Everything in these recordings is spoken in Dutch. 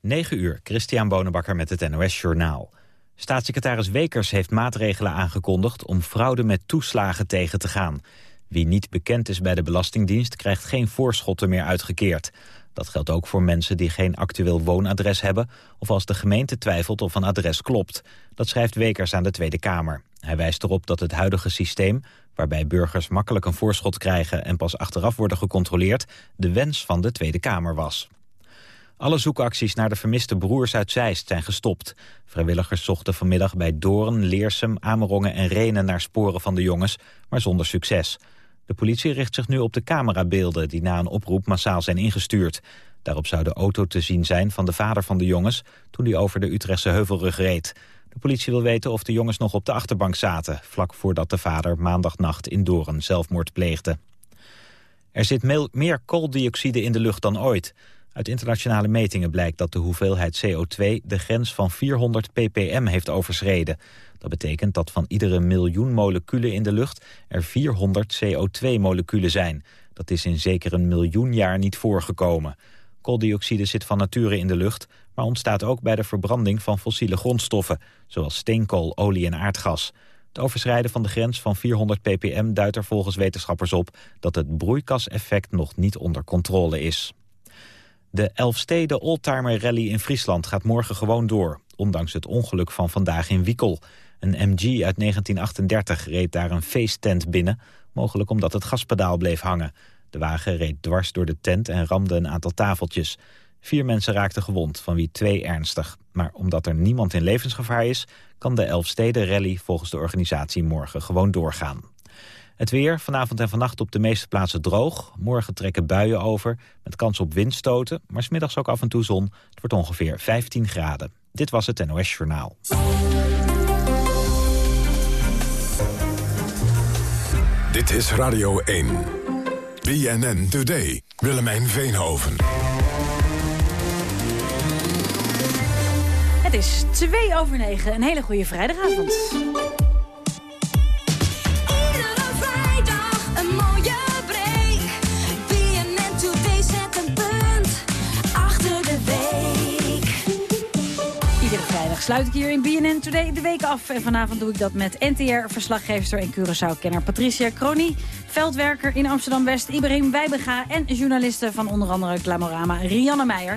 9 uur, Christian Bonenbakker met het NOS Journaal. Staatssecretaris Wekers heeft maatregelen aangekondigd om fraude met toeslagen tegen te gaan. Wie niet bekend is bij de Belastingdienst krijgt geen voorschotten meer uitgekeerd. Dat geldt ook voor mensen die geen actueel woonadres hebben... of als de gemeente twijfelt of een adres klopt. Dat schrijft Wekers aan de Tweede Kamer. Hij wijst erop dat het huidige systeem, waarbij burgers makkelijk een voorschot krijgen... en pas achteraf worden gecontroleerd, de wens van de Tweede Kamer was. Alle zoekacties naar de vermiste broers uit Zeist zijn gestopt. Vrijwilligers zochten vanmiddag bij Doorn, Leersum, Amerongen en Renen naar sporen van de jongens, maar zonder succes. De politie richt zich nu op de camerabeelden die na een oproep massaal zijn ingestuurd. Daarop zou de auto te zien zijn van de vader van de jongens toen hij over de Utrechtse Heuvelrug reed. De politie wil weten of de jongens nog op de achterbank zaten, vlak voordat de vader maandagnacht in Doorn zelfmoord pleegde. Er zit meer kooldioxide in de lucht dan ooit. Uit internationale metingen blijkt dat de hoeveelheid CO2 de grens van 400 ppm heeft overschreden. Dat betekent dat van iedere miljoen moleculen in de lucht er 400 CO2-moleculen zijn. Dat is in zeker een miljoen jaar niet voorgekomen. Kooldioxide zit van nature in de lucht, maar ontstaat ook bij de verbranding van fossiele grondstoffen, zoals steenkool, olie en aardgas. Het overschrijden van de grens van 400 ppm duidt er volgens wetenschappers op dat het broeikaseffect nog niet onder controle is. De Elfsteden Oldtimer Rally in Friesland gaat morgen gewoon door, ondanks het ongeluk van vandaag in Wiekel. Een MG uit 1938 reed daar een feesttent binnen, mogelijk omdat het gaspedaal bleef hangen. De wagen reed dwars door de tent en ramde een aantal tafeltjes. Vier mensen raakten gewond, van wie twee ernstig. Maar omdat er niemand in levensgevaar is, kan de Elfsteden Rally volgens de organisatie morgen gewoon doorgaan. Het weer, vanavond en vannacht op de meeste plaatsen droog. Morgen trekken buien over, met kans op windstoten. Maar smiddags ook af en toe zon. Het wordt ongeveer 15 graden. Dit was het NOS Journaal. Dit is Radio 1. BNN Today. Willemijn Veenhoven. Het is 2 over 9. Een hele goede vrijdagavond. Sluit ik hier in BNN Today de week af. En vanavond doe ik dat met NTR-verslaggever en Curaçao-kenner Patricia Crony... veldwerker in Amsterdam-West Ibrahim Wijbega... en journaliste van onder andere Glamorama Rianne Meijer.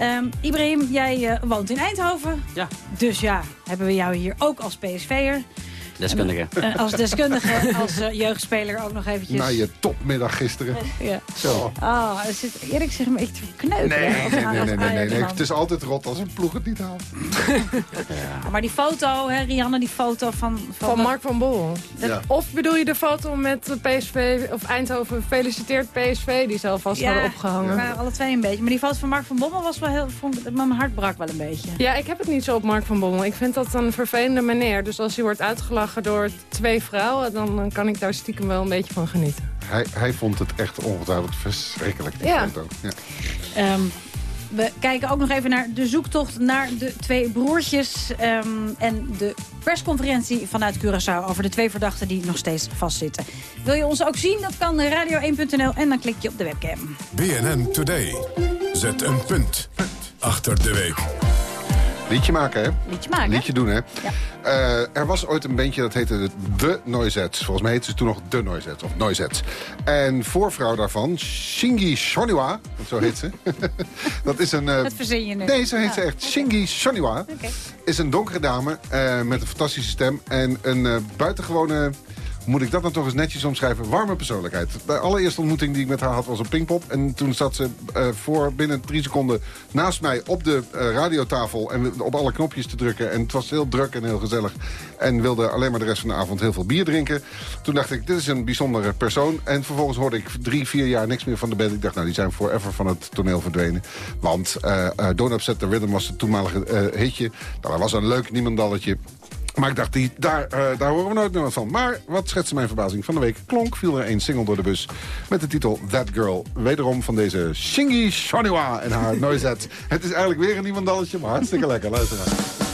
Um, Ibrahim, jij uh, woont in Eindhoven. Ja. Dus ja, hebben we jou hier ook als PSV'er. Deskundige. Uh, als deskundige, als uh, jeugdspeler ook nog eventjes. Na je topmiddag gisteren. ja. Zo. Ah, oh, zit Erik zich een beetje te verkneuken. Nee, nee, nee, nee, nee, nee, nee, Het is altijd rot als een ploeg het niet haalt. ja. Maar die foto, hè, Rianne, die foto van... Van, van Mark van Bol. Ja. Of bedoel je de foto met PSV, of Eindhoven, feliciteert PSV, die zelf vast ja, hadden opgehangen. Ja, alle twee een beetje. Maar die foto van Mark van Bommel was wel heel... Vond, mijn hart brak wel een beetje. Ja, ik heb het niet zo op Mark van Bommel. Ik vind dat een vervelende meneer. Dus als hij wordt uitgelachen door twee vrouwen... dan, dan kan ik daar stiekem wel een beetje van genieten. Hij, hij vond het echt ongetwijfeld verschrikkelijk, die Ja. foto. Ja. Ehm, we kijken ook nog even naar de zoektocht naar de twee broertjes... ehm, en de persconferentie vanuit Curaçao over de twee verdachten die nog steeds vastzitten. Wil je ons ook zien? Dat kan radio1.nl en dan klik je op de webcam. BNN Today. Zet een punt achter de week. Liedje maken, hè? Liedje maken. Liedje doen, hè? Eh, er was ooit een bandje dat heette de, de Noisettes. Volgens mij heette ze toen nog De Noisettes, of Noisettes. En voorvrouw daarvan, Shingi Shoniwa, want zo heet ze. dat is een... eh, Dat verzin je nu. Nee, zo heet ze Ja. echt. Shinichi Shoniwa Oké. is een donkere dame eh, met een fantastische stem... en een buitengewone, moet ik dat dan toch eens netjes omschrijven... warme persoonlijkheid. De allereerste ontmoeting die ik met haar had was op Pinkpop. En toen zat ze eh, voor binnen drie seconden naast mij op de eh, radiotafel... en op alle knopjes te drukken. En het was heel druk en heel gezellig. En wilde alleen maar de rest van de avond heel veel bier drinken. Toen dacht ik, dit is een bijzondere persoon. En vervolgens hoorde ik drie, vier jaar niks meer van de band. Ik dacht, nou, die zijn forever van het toneel verdwenen. Want eh, Don't Upset the Rhythm was het toenmalige hitje. Nou, dat was een leuk niemandalletje. Maar ik dacht, die, daar, eh, daar horen we nooit meer wat van. Maar wat schetste mijn verbazing van de week? Klonk viel er een single door de bus met de titel That Girl. Wederom van deze Shingi Shoniwa en haar Noizet. Het is eigenlijk weer een niemandalletje, maar hartstikke lekker. Luister.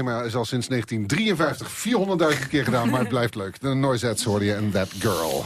Schema is al sinds 1953 400.000 keer gedaan, maar het blijft leuk. De Noisettes hoorde je en That Girl.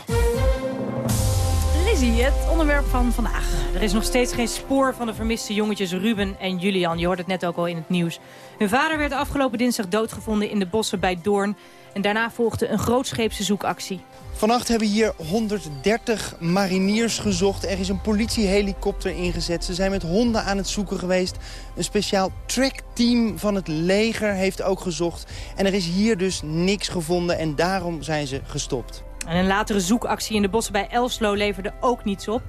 Lizzie, het onderwerp van vandaag. Er is nog steeds geen spoor van de vermiste jongetjes Ruben en Julian. Je hoort het net ook al in het nieuws. Hun vader werd afgelopen dinsdag doodgevonden in de bossen bij Doorn. En daarna volgde een grootscheepse zoekactie. Vannacht hebben hier 130 mariniers gezocht. Er is een politiehelikopter ingezet. Ze zijn met honden aan het zoeken geweest. Een speciaal trackteam van het leger heeft ook gezocht. En er is hier dus niks gevonden en daarom zijn ze gestopt. En een latere zoekactie in de bossen bij Elslo leverde ook niets op.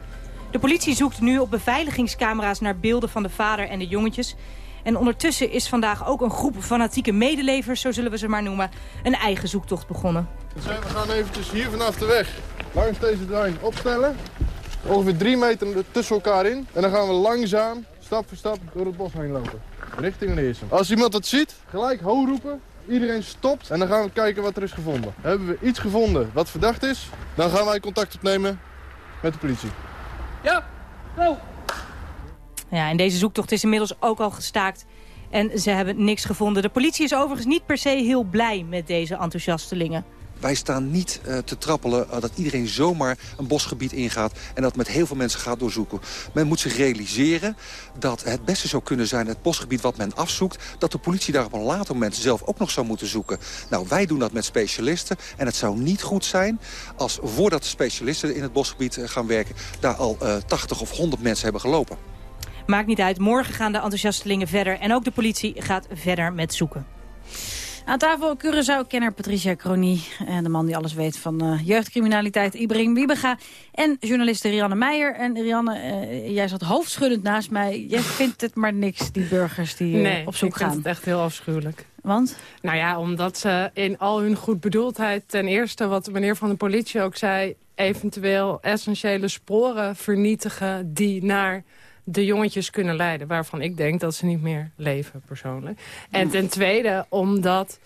De politie zoekt nu op beveiligingscamera's naar beelden van de vader en de jongetjes. En ondertussen is vandaag ook een groep fanatieke medelevers, zo zullen we ze maar noemen, een eigen zoektocht begonnen. We gaan eventjes hier vanaf de weg langs deze lijn opstellen. Ongeveer drie meter tussen elkaar in. En dan gaan we langzaam, stap voor stap, door het bos heen lopen. Richting Leersum. Als iemand dat ziet, gelijk ho roepen. Iedereen stopt en dan gaan we kijken wat er is gevonden. Hebben we iets gevonden wat verdacht is, dan gaan wij contact opnemen met de politie. Ja, go! Ja, en deze zoektocht is inmiddels ook al gestaakt. En ze hebben niks gevonden. De politie is overigens niet per se heel blij met deze enthousiastelingen. Wij staan niet uh, te trappelen uh, dat iedereen zomaar een bosgebied ingaat... en dat met heel veel mensen gaat doorzoeken. Men moet zich realiseren dat het beste zou kunnen zijn... het bosgebied wat men afzoekt... dat de politie daar op een later moment zelf ook nog zou moeten zoeken. Nou, wij doen dat met specialisten. En het zou niet goed zijn als voordat de specialisten in het bosgebied uh, gaan werken... daar al 80 of 100 mensen hebben gelopen. Maakt niet uit, morgen gaan de enthousiastelingen verder... en ook de politie gaat verder met zoeken. Aan tafel Curaçao-kenner Patricia Crony. En de man die alles weet van uh, jeugdcriminaliteit, Ibrahim Wiebega. En journaliste Rianne Meijer. En Rianne, uh, jij zat hoofdschuddend naast mij. Jij vindt het maar niks, die burgers die uh, nee, op zoek gaan. Nee, ik vind het echt heel afschuwelijk. Want? Nou ja, omdat ze in al hun goedbedoeldheid... ten eerste, wat de meneer van de politie ook zei... eventueel essentiële sporen vernietigen die naar de jongetjes kunnen leiden. Waarvan ik denk dat ze niet meer leven, persoonlijk. En ten tweede, omdat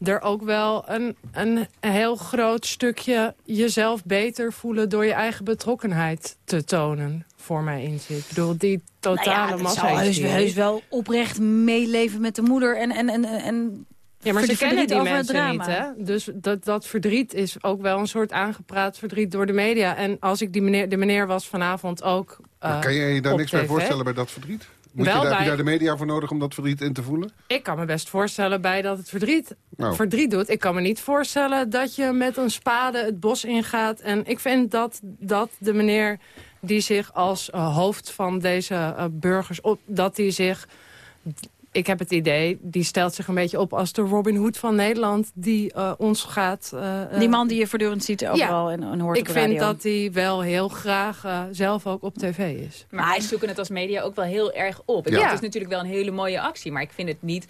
er ook wel een, een heel groot stukje jezelf beter voelen... door je eigen betrokkenheid te tonen, voor mij in zit. Ik bedoel, die totale nou ja, massa heus, heus wel oprecht meeleven met de moeder en... en, en, en ja, maar ze kennen die mensen niet, hè? Dus dat, dat verdriet is ook wel een soort aangepraat verdriet door de media. En als ik die meneer, de meneer was vanavond ook uh, Kan je je daar niks bij voorstellen bij dat verdriet? Moet je, daar, heb bij- je daar de media voor nodig om dat verdriet in te voelen? Ik kan me best voorstellen bij dat het verdriet, Nou. verdriet doet. Ik kan me niet voorstellen dat je met een spade het bos ingaat. En ik vind dat, dat de meneer die zich als eh, hoofd van deze eh, burgers... Op, dat hij zich... Ik heb het idee, die stelt zich een beetje op als de Robin Hood van Nederland... die eh, ons gaat... eh, eh, Die man die je voortdurend ziet overal en, en hoort ik op de vind radio. dat hij wel heel graag zelf ook op tv is. Maar wij zoeken het als media ook wel heel erg op. Ja. Het is natuurlijk wel een hele mooie actie. Maar ik vind het niet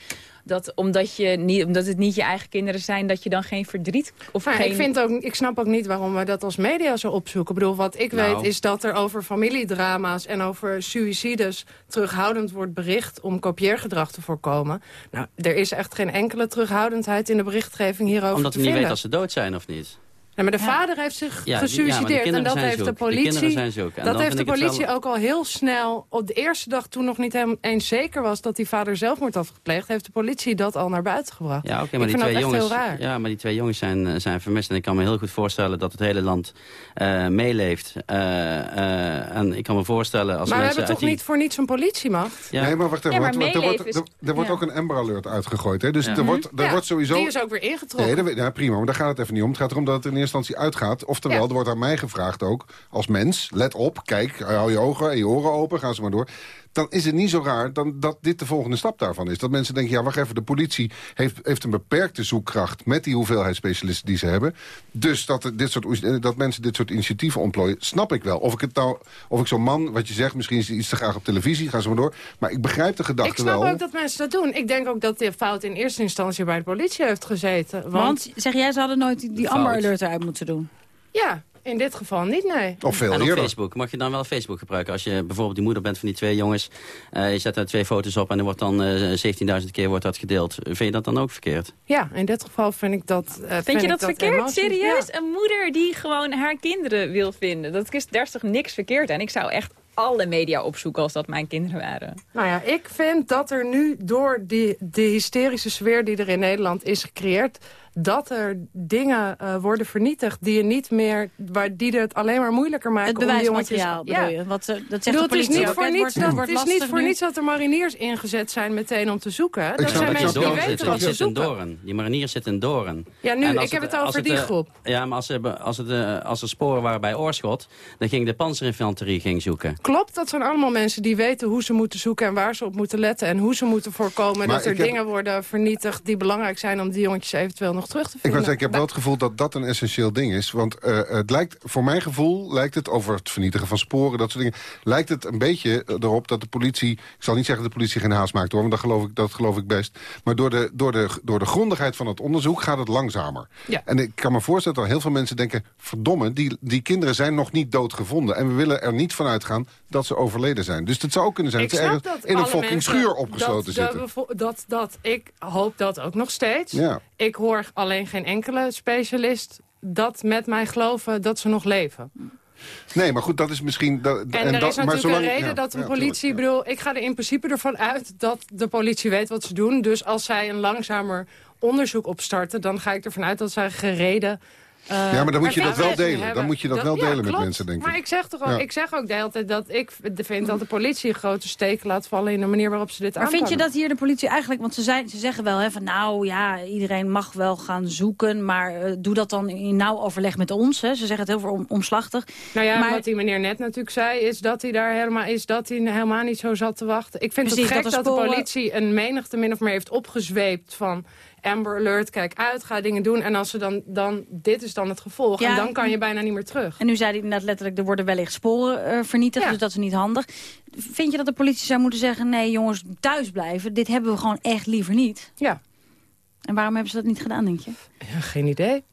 dat omdat, je niet, omdat het niet je eigen kinderen zijn... dat je dan geen verdriet of Maar geen... ik, vind ook, ik snap ook niet waarom we dat als media zo opzoeken. Ik bedoel, wat ik Nou. weet is dat er over familiedrama's en over suïcides terughoudend wordt bericht om kopieergedrag te voorkomen. Nou, er is echt geen enkele terughoudendheid in de berichtgeving hierover Omdat te we niet weten of ze dood zijn of niet. Ja, maar de vader heeft zich Ja, die gesuicideerd. en dat heeft de politie, dat heeft de politie wel- ook al heel snel... op de eerste dag toen nog niet helemaal eens zeker was... dat die vader zelfmoord had gepleegd... heeft de politie dat al naar buiten gebracht. Ja, oké, ik maar die vind twee dat echt jongens, heel raar. ja, maar die twee jongens zijn, eh, zijn vermist. En ik kan me heel goed voorstellen dat het hele land eh, meeleeft. Eh, eh, en ik kan me voorstellen als maar we hebben toch die- niet voor niets een politiemacht? Ja. Nee, maar wacht even. Ja, maar want- er wordt, er, er wordt ja. ook een Amber Alert uitgegooid. Hè? Dus Ja. er, wordt, er Ja, wordt sowieso... Die is ook weer ingetrokken. Nee, dat, prima, maar daar gaat het even niet om. Het gaat erom dat het in eerste instantie uitgaat. Oftewel, er wordt aan mij gevraagd ook, als mens... let op, kijk, hou je ogen en je oren open, gaan ze maar door... dan is het niet zo raar dan dat dit de volgende stap daarvan is. Dat mensen denken, ja, wacht even, de politie heeft, heeft een beperkte zoekkracht... met die hoeveelheid specialisten die ze hebben. Dus dat, dit soort, dat mensen dit soort initiatieven ontplooien, snap ik wel. Of ik, het nou, of ik zo'n man, wat je zegt, misschien is hij iets te graag op televisie... gaan ze maar door. Maar ik begrijp de gedachte Ik snap wel... ook dat mensen dat doen. Ik denk ook dat de fout in eerste instantie bij de politie heeft gezeten. Want, Want, zeg jij, ze hadden nooit die. Amber Alert eruit moeten doen. ja, in dit geval niet, nee. Of veel En op eerder. Facebook. Mag je dan wel Facebook gebruiken? Als je bijvoorbeeld die moeder bent van die twee jongens. eh, je zet daar twee foto's op en er wordt dan eh 17.000 keer wordt dat gedeeld. Vind je dat dan ook verkeerd? Ja, in dit geval vind ik dat eh, Vind je dat, verkeerd? emoties- Serieus? Ja. Een moeder die gewoon haar kinderen wil vinden. Dat is, daar is toch niks verkeerd aan? Ik zou echt alle media opzoeken als dat mijn kinderen waren. Nou ja, ik vind dat er nu door die, de hysterische sfeer die er in Nederland is gecreëerd dat er dingen uh, worden vernietigd die je niet meer, waar, die het alleen maar moeilijker maken. Het bewijsmateriaal bedoel je? Wat, uh, dat zegt bedoel, de het is niet ook, voor hè? niets, Het dat, wordt het is niet voor nu. niets dat er mariniers ingezet zijn meteen om te zoeken. Dat zijn ik mensen die weten wat ze zitten in zoeken. Die mariniers zitten in Doorn. Ja, nu, ik heb het over die eh, groep. Ja, maar als, ze, als, het, eh, als er sporen waren bij Oorschot... dan ging de panzerinfanterie ging zoeken. Klopt, dat zijn allemaal mensen die weten hoe ze moeten zoeken... en waar ze op moeten letten en hoe ze moeten voorkomen... Maar dat er dingen worden vernietigd die belangrijk zijn... om die jongetjes eventueel nog terug te Ik, was, ik heb wel het gevoel dat dat een essentieel ding is. Want eh, het lijkt, voor mijn gevoel lijkt het over het vernietigen van sporen, dat soort dingen... lijkt het een beetje erop dat de politie... ik zal niet zeggen dat de politie geen haast maakt hoor, want dat geloof ik, dat geloof ik best. Maar door de, door, de, door de grondigheid van het onderzoek gaat het langzamer. Ja. En ik kan me voorstellen dat heel veel mensen denken... verdomme, die, die kinderen zijn nog niet doodgevonden. En we willen er niet van uitgaan dat ze overleden zijn. Dus het zou ook kunnen zijn Ik dat ze snap ergens dat in een fucking schuur opgesloten dat, zitten. Dat, dat, ik hoop dat ook nog steeds. Ja. Ik hoor alleen geen enkele specialist dat met mij geloven dat ze nog leven. Nee, maar goed, dat is misschien... Dat, En, en er dat, is natuurlijk zolang, een reden ja, dat een ja, politie... ja. bedoel, ik ga er in principe ervan uit dat de politie weet wat ze doen. Dus als zij een langzamer onderzoek opstarten... dan ga ik ervan uit dat zij gereden... eh, Ja, maar dan moet je dat wel delen. Dan moet je dat wel ja, delen met mensen, denk ik. Maar ik zeg, toch ook, Ja. ik zeg ook de hele tijd dat ik vind dat de politie grote steken laat vallen... in de manier waarop ze dit Maar aanpakken. vind je dat hier de politie eigenlijk... want ze, zijn, ze zeggen wel hè, van nou ja, iedereen mag wel gaan zoeken... maar eh, doe dat dan in nauw overleg met ons. Hè. Ze zeggen het heel veel om, omslachtig. Nou ja, Maar- wat die meneer net natuurlijk zei, is dat hij daar helemaal, is dat hij helemaal niet zo zat te wachten. Ik vind Precies, het gek dat dat, de politie een menigte min of meer heeft opgezweept van Amber Alert, kijk uit, ga dingen doen. En als ze dan, dan dit is dan het gevolg. Ja. En dan kan je bijna niet meer terug. En nu zei hij inderdaad letterlijk, er worden wellicht sporen eh, vernietigd. Ja. Dus dat is niet handig. Vind je dat de politie zou moeten zeggen... nee jongens, thuis blijven. Dit hebben we gewoon echt liever niet. Ja, En waarom hebben ze dat niet gedaan, denk je? ja geen idee.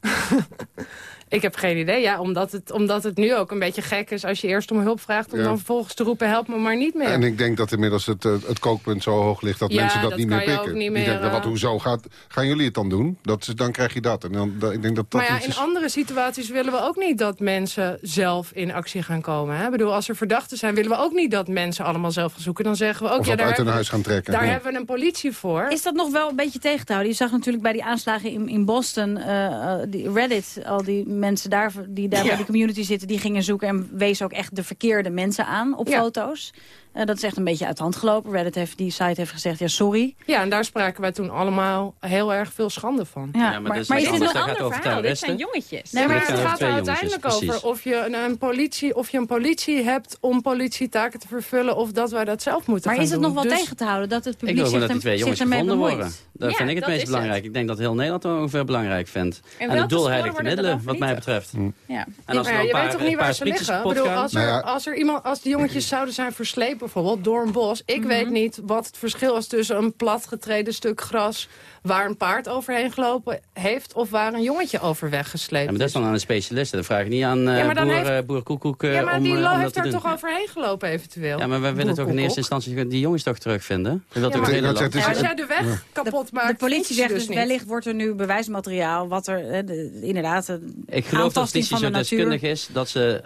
Ik heb geen idee, ja, omdat het, omdat het nu ook een beetje gek is... als je eerst om hulp vraagt om Ja. dan vervolgens te roepen... help me maar niet meer. En ik denk dat inmiddels het, eh, het kookpunt zo hoog ligt dat Ja, mensen dat, dat niet meer kan je ook pikken. niet Die meer, denken, wat, eh, hoezo gaat, gaan jullie het dan doen? Dat dan krijg je dat. En dan, dat- ik denk dat dat maar ja, in is... andere situaties willen we ook niet dat mensen zelf in actie gaan komen. Hè? Ik bedoel, als er verdachten zijn, willen we ook niet dat mensen allemaal zelf gaan zoeken. Dan zeggen we ook, Of ja, daar, uit hun huis gaan trekken. daar Ja. hebben we een politie voor. Is dat nog wel een beetje tegen te houden? Je zag natuurlijk bij die aanslagen in, in Boston... eh, eh, die Reddit, al die mensen daar, die daar Ja. bij die community zitten... die gingen zoeken en wezen ook echt de verkeerde mensen aan op foto's. Eh, dat is echt een beetje uit de hand gelopen. Reddit heeft, die site heeft gezegd, ja sorry. Ja, en daar spraken wij toen allemaal heel erg veel schande van. Ja, maar maar, dat is maar anders. Dat gaat Ander over verhaal, dit zijn jongetjes. Nee, maar maar het het gaat er jongetjes, uiteindelijk over of je, een, een politie, of je een politie hebt om politietaken te vervullen... of dat wij dat zelf moeten Maar gaan is het doen. nog wel Dus- tegen te houden dat het Ik publiek wil zich, gewoon dat die er- twee zich jongens ermee gevonden worden. Dat Ja, vind ik het meest belangrijk. Ik denk dat heel Nederland dat ongeveer belangrijk vindt. En En, de welke doel heiligt de middelen, wat mij betreft. Ja. En als maar er ja, een je paar, weet toch niet een paar waar ze liggen? Ik bedoel, als, er, als, iemand, als die jongetjes zouden zijn verslepen, bijvoorbeeld door een bos... ik Mhm. weet niet wat het verschil is tussen een platgetreden stuk gras... waar een paard overheen gelopen heeft... of waar een jongetje over weggesleept Ja, maar dat is dan aan een specialist. Dat vraag je niet aan eh Ja, dan boer, heeft- eh, boer Koekoek eh, Ja, maar om, die om dat heeft er doen. toch overheen gelopen eventueel. Ja, maar wij willen toch in eerste instantie die jongens toch terugvinden? Wilt Ja, toch maar- het Ik Ja, het als is- jij de weg kapot maakt, De politie fiets je zegt dus dus, niet. wellicht wordt er nu bewijsmateriaal... wat er eh, de- inderdaad een Ik geloof dat van zo de deskundig is dat ze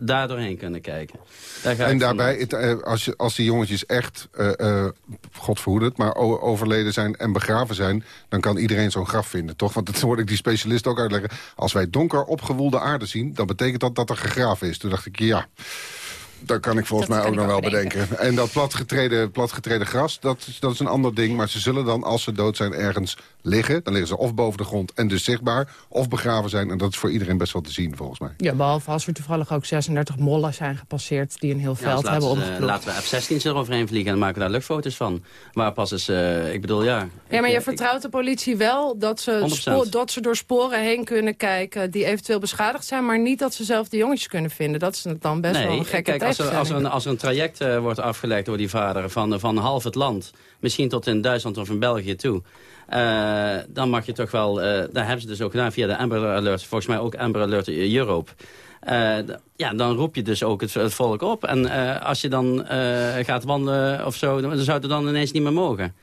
daar doorheen kunnen kijken. Daar ga En ik daarbij, het, eh, als, je, als die jongetjes echt, eh, God het... maar overleden zijn en begraven zijn... dan kan iedereen zo'n graf vinden, toch? Want dat hoorde ik die specialist ook uitleggen. Als wij donker opgewoelde aarde zien... dan betekent dat dat er gegraven is. Toen dacht ik, ja... Dat kan ik volgens Dat mij ook nog wel bedenken. En dat platgetreden, platgetreden gras, dat is, dat is een ander ding. Maar ze zullen dan, als ze dood zijn, ergens liggen. Dan liggen ze of boven de grond en dus zichtbaar... of begraven zijn. En dat is voor iedereen best wel te zien, volgens mij. Ja, behalve als er toevallig ook 36 mollen zijn gepasseerd... die een heel Ja, veld hebben laten, ze- omgeploegd. laten we F-16's eroverheen vliegen en dan maken we daar luchtfoto's van. Waar pas is, eh, ik bedoel, ja... Ja, maar ik- je ik- vertrouwt de politie wel dat ze, 100%. spoor, dat ze door sporen heen kunnen kijken... die eventueel beschadigd zijn, maar niet dat ze zelf de jongetjes kunnen vinden. Dat is dan best wel een gekke kijk, als er, als, er een, als er een traject eh, wordt afgelegd door die vader van, van half het land... misschien tot in Duitsland of in België toe... eh, dan mag je toch wel, eh daar hebben ze dus ook gedaan via de Amber Alert... volgens mij ook Amber Alert Europe... Eh, d- ja, dan roep je dus ook het, het volk op. En eh, als je dan eh, gaat wandelen of zo, dan zou het dan ineens niet meer mogen.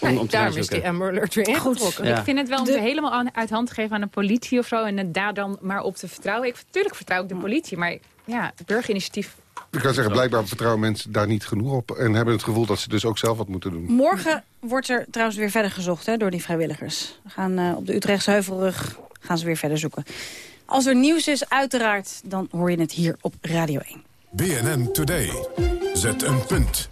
Om, Nee, om te gaan daarom is die. Amber Alert weer ingetrokken. Ja. Ik vind het wel om De- ze helemaal aan- uit hand te geven aan de politie of zo... en het daar dan maar op te vertrouwen. Ik, natuurlijk vertrouw ik de politie, maar ja, het burgerinitiatief Ik kan zeggen, blijkbaar vertrouwen mensen daar niet genoeg op... en hebben het gevoel dat ze dus ook zelf wat moeten doen. Morgen wordt er trouwens weer verder gezocht hè, door die vrijwilligers. We gaan uh, op de Utrechtse Heuvelrug gaan ze weer verder zoeken. Als er nieuws is, uiteraard, dan hoor je het hier op Radio 1. BNN Today. Zet een punt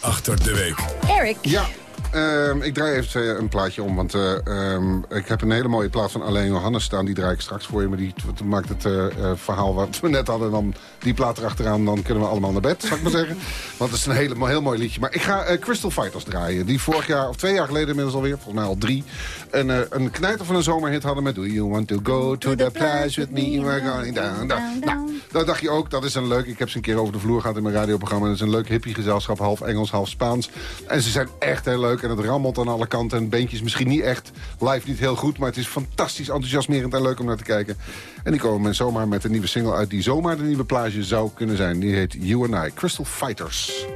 achter de week. Eric. Ja. Uh, ik draai even een plaatje om, want uh, um, ik heb een hele mooie plaat van Alleen Johannes staan. Die draai ik straks voor je, maar die maakt het uh, verhaal wat we net hadden. Dan die plaat erachteraan, dan kunnen we allemaal naar bed, zou ik maar zeggen. Want het is een hele, heel mooi liedje. Maar ik ga Crystal Fighters draaien. Die vorig jaar, of twee jaar geleden inmiddels alweer, volgens mij al drie... een, een knijter van een zomerhit hadden met... Do you want to go to the place with me? We're going down, down. Nou, dat dacht je ook, dat is een leuk... Ik heb ze een keer over de vloer gehad in mijn radioprogramma. Dat is een leuk hippiegezelschap, half Engels, half Spaans. En ze zijn echt heel leuk en het rammelt aan alle kanten. En beentjes misschien niet echt live niet heel goed... maar het is fantastisch enthousiasmerend en leuk om naar te kijken. En die komen zomaar met een nieuwe single uit... die zomaar de nieuwe plage zou kunnen zijn. Die heet You and I, Crystal Fighters.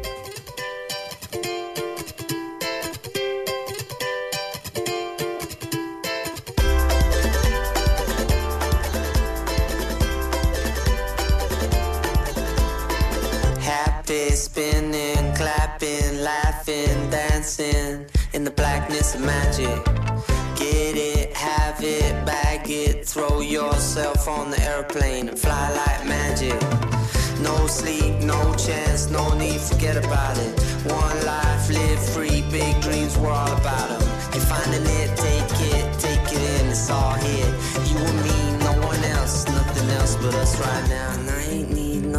Dancing in the blackness of magic. Get it, have it, bag it, throw yourself on the airplane and fly like magic. No sleep, no chance, no need, forget about it. One life, live free, big dreams, we're all about them. You're finding it, take it, take it in, it's all here. You and me, no one else, nothing else but us right now.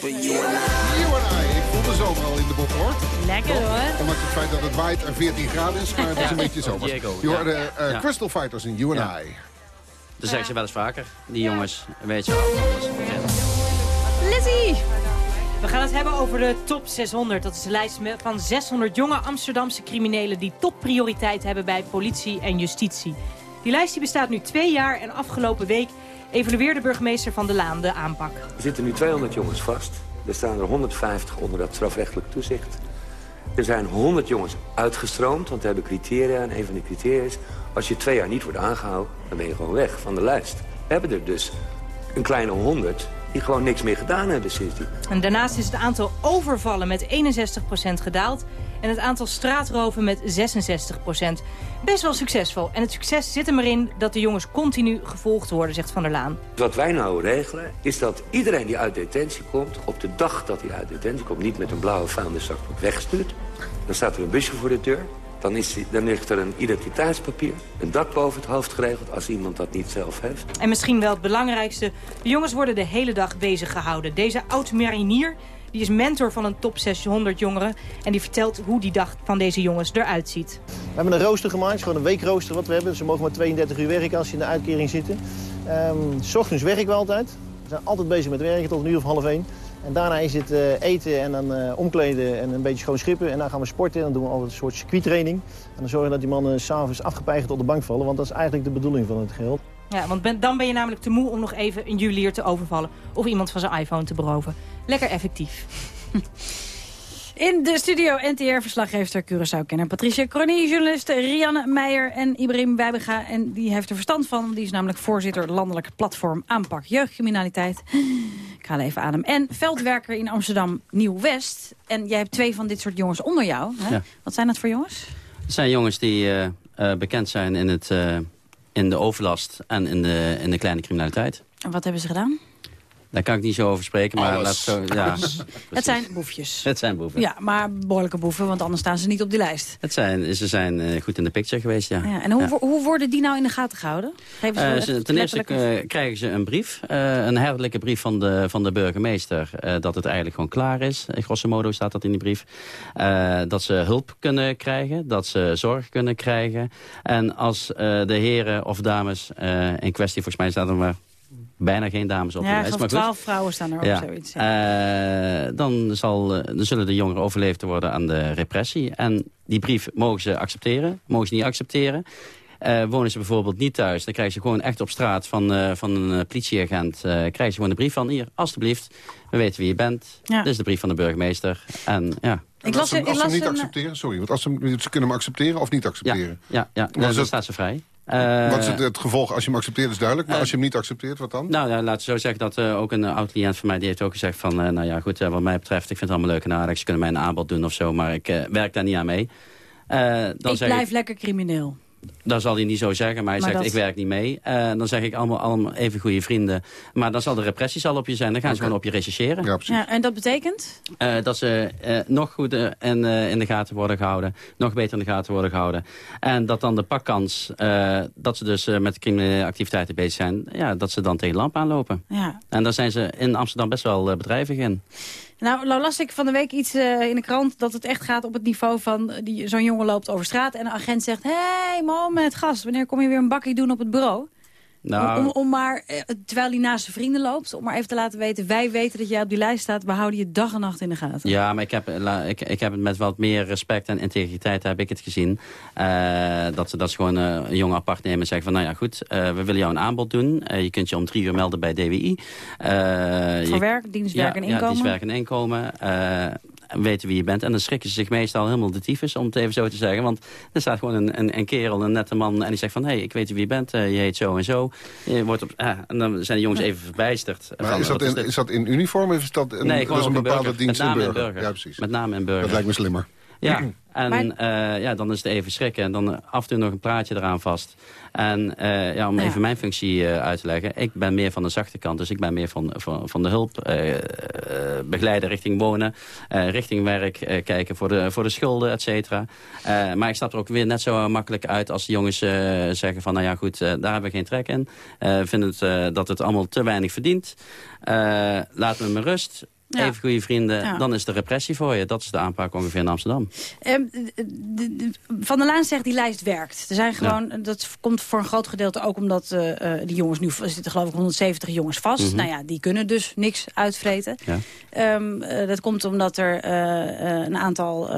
you and I. You and I. Ik voel de zomer al in de bok hoor. Lekker hoor. Ondanks het feit dat het waait en 14 graden is, maar het is een beetje zomer. Je hoorde ja. eh, Ja. Crystal Fighters in You and Ja. I. Dat zeggen ze wel eens vaker, die jongens. Een beetje. Lizzie! We gaan het hebben over de top 600. Dat is de lijst met- van 600 jonge Amsterdamse criminelen... die topprioriteit hebben bij politie en justitie. Die lijst die bestaat nu twee jaar en afgelopen week... evalueerde burgemeester Van der Laan de aanpak. Er zitten nu 200 jongens vast. Er staan er 150 onder dat strafrechtelijk toezicht. Er zijn 100 jongens uitgestroomd, want we hebben criteria. En een van die criteria is, als je twee jaar niet wordt aangehouden... dan ben je gewoon weg van de lijst. We hebben er dus een kleine 100 die gewoon niks meer gedaan hebben sindsdien. En daarnaast is het aantal overvallen met 61% gedaald... en het aantal straatroven met 66%. Best wel succesvol. En het succes zit er maar in dat de jongens continu gevolgd worden, zegt Van der Laan. Wat wij nou regelen, is dat iedereen die uit detentie komt... op de dag dat hij uit detentie komt, niet met een blauwe vuilniszak wordt weggestuurd. Dan staat er een busje voor de deur. Dan, is dan ligt er een identiteitspapier, een dak boven het hoofd geregeld... als iemand dat niet zelf heeft. En misschien wel het belangrijkste, de jongens worden de hele dag bezig gehouden. Deze oud-marinier die is mentor van een top 600 jongeren... en die vertelt hoe die dag van deze jongens eruit ziet. We hebben een rooster gemaakt, gewoon een weekrooster wat we hebben. Ze mogen maar 32 uur werken als ze in de uitkering zitten. Um, s ochtends werken we altijd. We zijn altijd bezig met werken tot uur of half één. En daarna is het uh, eten en dan uh, omkleden en een beetje schoon schippen. En dan gaan we sporten en dan doen we altijd een soort circuittraining. En dan zorgen we dat die mannen s'avonds afgepeigerd op de bank vallen. Want dat is eigenlijk de bedoeling van het geheel. Ja, want ben, dan ben je namelijk te moe om nog even een juwelier te overvallen. Of iemand van zijn iPhone te beroven. Lekker effectief. In de studio NTR-verslaggever Curaçao-kenner Patricia Cronie, journalisten Rianne Meijer en Ibrahim Wijbega. En die heeft er verstand van. Die is namelijk voorzitter landelijk platform aanpak jeugdcriminaliteit. Ik haal even aan hem. En veldwerker in Amsterdam Nieuw-West. En jij hebt twee van dit soort jongens onder jou. Hè? Ja. Wat zijn dat voor jongens? Het zijn jongens die uh, uh, bekend zijn in, het, uh, in de overlast en in de, in de kleine criminaliteit. En wat hebben ze gedaan? Daar kan ik niet zo over spreken, maar laat zo, ja, Het zijn boefjes. Het zijn boeven. Ja, maar behoorlijke boeven, want anders staan ze niet op die lijst. Het zijn, ze zijn uh, goed in de picture geweest, ja. ja en hoe, ja. hoe worden die nou in de gaten gehouden? Geven ze, uh, ze ten eerste uh, krijgen ze een brief, uh, een herderlijke brief van de, van de burgemeester... dat het eigenlijk gewoon klaar is. Grosso modo staat dat in die brief. dat ze hulp kunnen krijgen, dat ze zorg kunnen krijgen. En als de heren of dames in kwestie, volgens mij staat er maar bijna geen dames op ja, de lijst. Maar twaalf vrouwen staan er ja. op zoiets. Ja. Uh, dan, zal, dan zullen de jongeren overleefd worden aan de repressie. En die brief mogen ze accepteren, mogen ze niet accepteren. Uh, wonen ze bijvoorbeeld niet thuis, dan krijgen ze gewoon echt op straat van, uh, van een politieagent... Uh, krijgen ze gewoon een brief van, hier, alstublieft, we weten wie je bent. Ja. Dit is de brief van de burgemeester. En ja... Ik las, als ze, als ze hem niet accepteren, sorry, want als ze, ze kunnen hem accepteren of niet accepteren? Ja, ja, ja. dat... staat ze vrij. Uh, wat is het, het, gevolg? Als je hem accepteert is duidelijk, maar uh, als je hem niet accepteert, wat dan? Nou, nou laten we zo zeggen dat uh, ook een oud-cliënt van mij... die heeft ook gezegd van, nou ja, goed, wat mij betreft... ik vind het allemaal leuk en aardig, ze kunnen mij een aanbod doen of zo... maar ik werk daar niet aan mee. dan ik zeg blijf ik, lekker crimineel. Dat zal hij niet zo zeggen, maar hij maar zegt, dat... ik werk niet mee. Uh, dan zeg ik allemaal, allemaal even goede vrienden. Maar dan zal de repressie zal op je zijn. Dan gaan okay. ze gewoon op je rechercheren. Ja, ja, en dat betekent? Uh, dat ze uh, nog goed in, in de gaten worden gehouden. Nog beter in de gaten worden gehouden. En dat dan de pakkans, dat ze dus met criminele activiteiten bezig zijn... Ja, dat ze dan tegen lamp aanlopen. Ja. En daar zijn ze in Amsterdam best wel bedrijvig in. Nou, nou las ik van de week iets uh, in de krant dat het echt gaat op het niveau van... zo'n jongen loopt over straat en een agent zegt... Hé, hey, man met gast, wanneer kom je weer een bakkie doen op het bureau? Nou, om, om, maar, terwijl hij naast zijn vrienden loopt, om maar even te laten weten... wij weten dat jij op die lijst staat, we houden je dag en nacht in de gaten. Ja, maar ik heb, ik, ik heb het met wat meer respect en integriteit heb ik het gezien. Uh, dat, ze, dat ze gewoon uh, een jongen apart nemen en zeggen van... nou ja, goed, uh, we willen jou een aanbod doen. je kunt je om drie uur melden bij DWI. Voor werk, dienstwerk ja, en inkomen? Ja, dienstwerk en inkomen weten wie je bent. En dan schrikken ze zich meestal helemaal de tyfus, om het even zo te zeggen. Want er staat gewoon een, een, een kerel, een nette man, en die zegt van... hé, hey, ik weet wie je bent, uh, je heet zo en zo. Je wordt op, ah, en dan zijn de jongens even verbijsterd. Maar van, is, dat in, is, is, dat in uniform of is dat een, nee, dat is een bepaalde burger. dienst Met name in burger? burger? Ja, precies. Met name in burger. Dat lijkt me slimmer. Ja, en uh, ja, dan is het even schrikken. En dan af en toe nog een praatje eraan vast. En uh, ja, om Ja. even mijn functie uh, uit te leggen. Ik ben meer van de zachte kant. Dus ik ben meer van, van, van de hulp. Uh, begeleiden richting wonen. richting werk. kijken voor de, voor de schulden, et cetera. maar ik stap er ook weer net zo makkelijk uit als de jongens zeggen van... nou ja, goed, daar hebben we geen trek in. vinden het, dat het allemaal te weinig verdient. laat me met rust. Ja. Even goede vrienden, Ja. dan is de repressie voor je. Dat is de aanpak ongeveer in Amsterdam. Ehm, de- de- Van der Laan zegt die lijst werkt. Er zijn gewoon, Dat komt voor een groot gedeelte ook omdat eh, die jongens nu... zitten geloof ik 170 jongens vast. Mhm. Nou ja, die kunnen dus niks uitvreten. Ja. Ehm, eh, dat komt omdat er een aantal...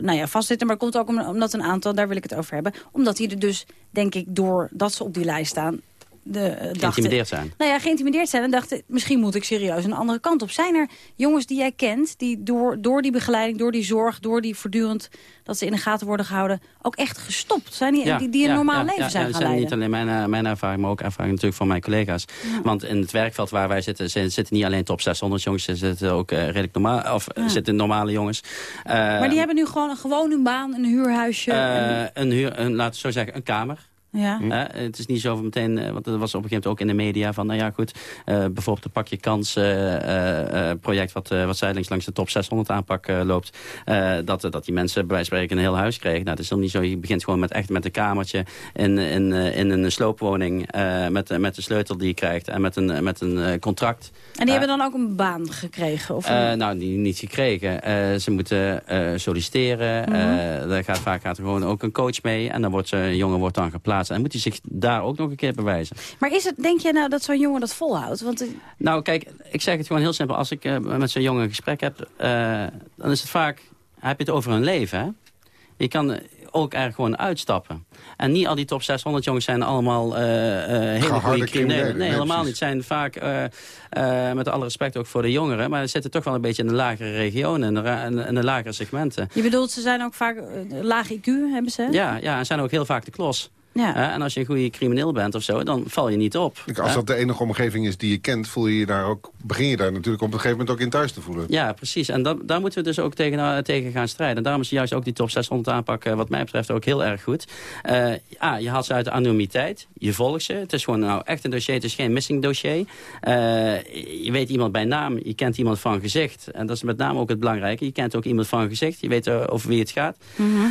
nou ja, vastzitten, maar het komt ook om- omdat een aantal, daar wil ik het over hebben... omdat die er dus, denk ik, door dat ze op die lijst staan... de, eh. Geïntimideerd zijn. Nou ja, geïntimideerd zijn en dachten, misschien moet ik serieus een andere kant op. Zijn er jongens die jij kent, die door, door die begeleiding, door die zorg, door die voortdurend dat ze in de gaten worden gehouden, ook echt gestopt? Zijn die, die, die een ja, normaal ja, leven zijn ja, gaan dat zijn leiden? niet alleen mijn, eh, mijn ervaring, maar ook ervaring natuurlijk van mijn collega's. Want in het werkveld waar wij zitten, zitten zitten niet alleen top 600 jongens, er zitten ook eh, redelijk normaal, of zitten normale jongens. Maar die hebben nu gewoon een gewone baan, een huurhuisje. en- eh, een huur, een, laten we zo zeggen, een kamer. Ja. Hè, het is niet zo van meteen, eh, want dat was op een gegeven moment ook in de media van, nou ja goed, eh, bijvoorbeeld de Pak Je Kans eh, eh, eh, project wat, eh, wat zijdelings langs de top 600 aanpak eh, loopt, eh, dat, dat die mensen bij wijze van spreken een heel huis kregen. Nou, dat is helemaal niet zo. Je begint gewoon met echt met een kamertje in, in, in een sloopwoning eh, met, met de sleutel die je krijgt en met een, met een eh, contract. En die hebben dan ook een baan gekregen? Of Eh, nou, die niet gekregen. Eh, ze moeten eh, solliciteren. Mhm. Eh, daar gaat, vaak gaat er gewoon ook een coach mee. En dan wordt ze- een jongen wordt dan geplaatst. En moet hij zich daar ook nog een keer bewijzen. Maar is het, denk je nou dat zo'n jongen dat volhoudt? Want eh, Nou, kijk, ik zeg het gewoon heel simpel. Als ik eh, met zo'n jongen een gesprek heb, eh, dan is het vaak... heb je het over een leven, hè? Je kan ook er gewoon uitstappen. En niet al die top 600 jongens zijn allemaal eh, eh, hele goede criminelen. Nee, nee, helemaal precies. niet. zijn vaak, eh, eh, met alle respect ook voor de jongeren... maar ze zitten toch wel een beetje in de lagere regionen... en de, en de- lagere segmenten. je bedoelt, ze zijn ook vaak laag IQ, hebben ze? Ja, ja, en zijn ook heel vaak de klos. Ja. En als je een goede crimineel bent of zo, dan val je niet op. Als hè? dat de enige omgeving is die je kent, voel je je daar ook, begin je daar natuurlijk op een gegeven moment ook in thuis te voelen. Ja, precies. En dat, daar moeten we dus ook tegen, eh, tegen gaan strijden. En daarom is juist ook die top 600 aanpak eh, wat mij betreft ook heel erg goed. Eh ah, je haalt ze uit de anonimiteit. Je volgt ze. Het is gewoon nou echt een dossier. Het is geen missing dossier. Eh, je weet iemand bij naam. Je kent iemand van gezicht. En dat is met name ook het belangrijke. Je kent ook iemand van gezicht. Je weet over wie het gaat.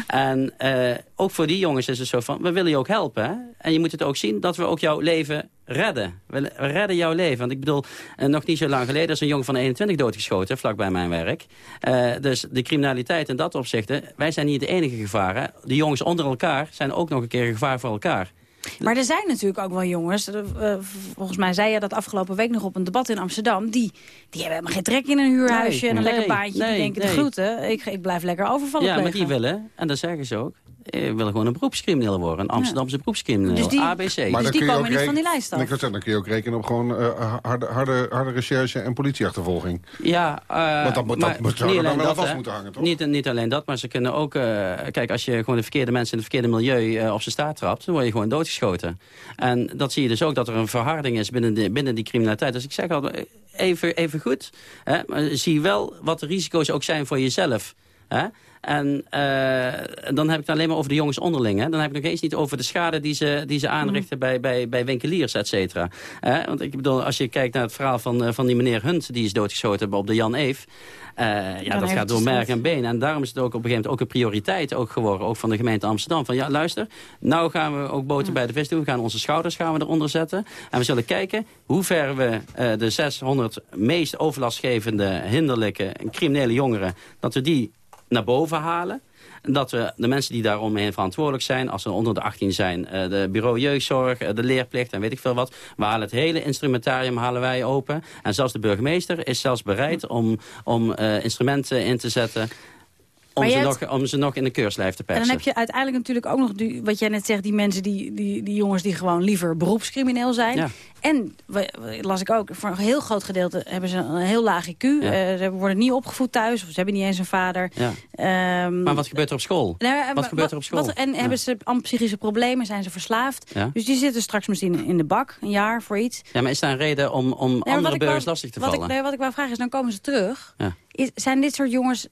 En eh, ook voor die jongens is het zo van, we willen je ook helpen. Hè? En je moet het ook zien dat we ook jouw leven redden. We redden jouw leven. Want ik bedoel, eh, nog niet zo lang geleden is een jongen van 21 doodgeschoten, vlakbij mijn werk. Eh, dus de criminaliteit in dat opzicht, wij zijn niet de enige gevaren. De jongens onder elkaar zijn ook nog een keer een gevaar voor elkaar. Maar er zijn natuurlijk ook wel jongens, eh, volgens mij zei je dat afgelopen week nog op een debat in Amsterdam, die, die hebben helemaal geen trek in een huurhuisje Nee, en een nee, lekker baantje. nee, die denken, de groeten, ik, ik blijf lekker overvallen ja, maar plegen. die willen, en dat zeggen ze ook, willen gewoon een beroepscrimineel worden. Een Amsterdamse beroepscrimineel. Dus die- ABC. Dus dan die kun je komen ook niet van die lijst af. Ik zeggen, dan kun je ook rekenen op gewoon eh, harde, harde, harde recherche en politieachtervolging. Ja, eh, Want dat moet- maar dat moet- zou niet er dan alleen wel dat, moeten hangen, toch? Niet, niet alleen dat, maar ze kunnen ook... eh, kijk, als je gewoon de verkeerde mensen in het verkeerde milieu eh, op zijn staart trapt... dan word je gewoon doodgeschoten. En dat zie je dus ook, dat er een verharding is binnen, de, binnen die criminaliteit. Dus ik zeg altijd, eh, even, even goed. Hè, maar zie wel wat de risico's ook zijn voor jezelf. Hè? En eh, dan heb ik het alleen maar over de jongens onderling. Hè? Dan heb ik nog eens niet over de schade die ze, die ze aanrichten bij, bij, bij winkeliers, et cetera. Want ik bedoel, als je kijkt naar het verhaal van, eh, van die meneer Hunt... die is doodgeschoten op de Jan Eef... eh, ja, dat gaat door dus merk en been. En daarom is het ook op een gegeven moment ook een prioriteit ook geworden. Ook van de gemeente Amsterdam. Van ja, luister, nou gaan we ook boten bij de vis doen. We gaan onze schouders gaan we eronder zetten. En we zullen kijken hoe ver we de 600 meest overlastgevende, hinderlijke en criminele jongeren... dat we die naar boven halen. En dat we de mensen die daaromheen verantwoordelijk zijn... als ze onder de 18 zijn, eh, de bureau jeugdzorg, eh, de leerplicht en weet ik veel wat... we halen het hele instrumentarium halen wij open. En zelfs de burgemeester is zelfs bereid om, om eh, instrumenten in te zetten... Om ze, nog, om ze nog in de keurslijf te En persen. dan heb je uiteindelijk natuurlijk ook nog, die, wat jij net zegt... die mensen, die, die, die jongens die gewoon liever beroepscrimineel zijn. Ja. En, las ik ook, voor een heel groot gedeelte hebben ze een heel laag IQ. Eh, ze worden niet opgevoed thuis, of ze hebben niet eens een vader. Ja. Ehm, Maar wat gebeurt er op school? nou ja, wat maar gebeurt er op school? wat- en hebben ze psychische problemen, zijn ze verslaafd. Dus die zitten straks misschien in de bak, een jaar voor iets. Ja, maar is daar een reden om, om Nee, andere burgers wou- lastig te wat vallen? Ik, nee, wat ik wou vragen is, dan komen ze terug. Is, zijn dit soort jongens,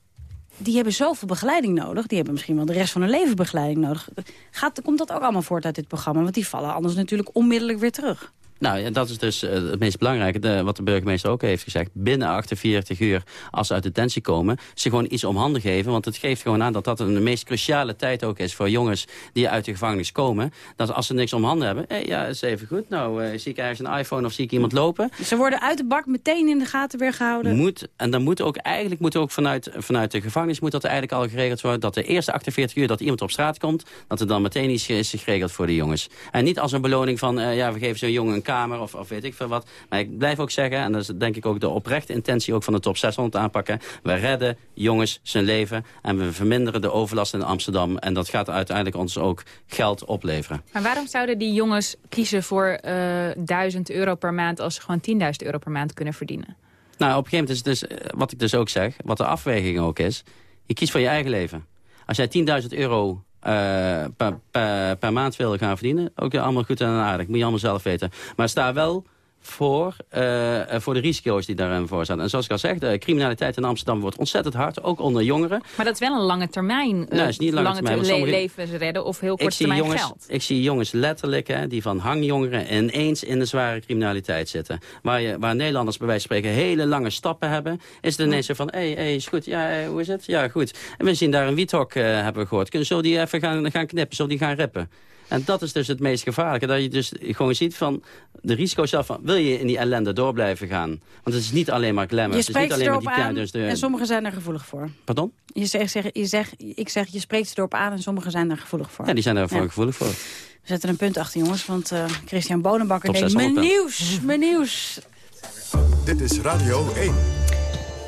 die hebben zoveel begeleiding nodig. Die hebben misschien wel de rest van hun leven begeleiding nodig. Gaat, komt dat ook allemaal voort uit dit programma? Want die vallen anders natuurlijk onmiddellijk weer terug. Nou, ja, dat is dus eh, het meest belangrijke, de, wat de burgemeester ook heeft gezegd. Binnen 48 uur, als ze uit detentie komen, ze gewoon iets om handen geven. Want het geeft gewoon aan dat dat een de meest cruciale tijd ook is voor jongens die uit de gevangenis komen. Dat als ze niks om handen hebben, hé, ja, is even goed. Nou, eh, zie ik ergens een iPhone of zie ik iemand lopen? Ze worden uit de bak meteen in de gaten weer gehouden. Moet, en dan moet ook eigenlijk moet ook vanuit, vanuit de gevangenis moet dat eigenlijk al geregeld worden. Dat de eerste 48 uur dat iemand op straat komt, dat er dan meteen iets is geregeld voor de jongens. En niet als een beloning van, eh, ja, we geven zo'n jongen een kamer of, of weet ik veel wat. Maar ik blijf ook zeggen, en dat is denk ik ook de oprechte intentie ook van de top 600 aanpakken. We redden jongens zijn leven en we verminderen de overlast in Amsterdam. En dat gaat uiteindelijk ons ook geld opleveren. Maar waarom zouden die jongens kiezen voor eh 1000 euro per maand... als ze gewoon 10.000 euro per maand kunnen verdienen? Nou, op een gegeven moment is het dus, eh, wat ik dus ook zeg, wat de afweging ook is, je kiest voor je eigen leven. Als jij 10.000 euro eh, per, maand wil gaan verdienen, ook allemaal goed en aardig, moet je allemaal zelf weten. Maar sta wel voor, eh, voor de risico's die daarin voor staan. En zoals ik al zeg, de criminaliteit in Amsterdam wordt ontzettend hard, ook onder jongeren. Maar dat is wel een lange termijn, eh, Nee, is niet lange termijn, want ter- sommige- levens redden of heel kort termijn jongens, geld. ik zie jongens letterlijk, hè, die van hangjongeren ineens in de zware criminaliteit zitten. Waar, je, waar Nederlanders bij wijze van spreken hele lange stappen hebben, is het ineens zo van, hé, hey, hey, is goed, ja, eh, hoe is het? Ja, goed. En we zien daar een wiethok, eh, hebben we gehoord. Kunnen zo die even gaan, gaan knippen, zo die gaan rippen. En dat is dus het meest gevaarlijke. Dat je dus gewoon ziet van de risico's zelf van... wil je in die ellende door blijven gaan? Want het is niet alleen maar glamour. Je het is niet alleen maar die aan dus de, en sommigen zijn er gevoelig voor. Pardon? Je zegt, zeg, je zegt, ik zeg, je spreekt ze erop aan en sommigen zijn er gevoelig voor. Ja, die zijn er voor Ja. gevoelig voor. We zetten een punt achter, jongens, want eh, Christian Bonenbakker Top denkt... Mijn 600 nieuws, mijn nieuws. Dit is Radio 1.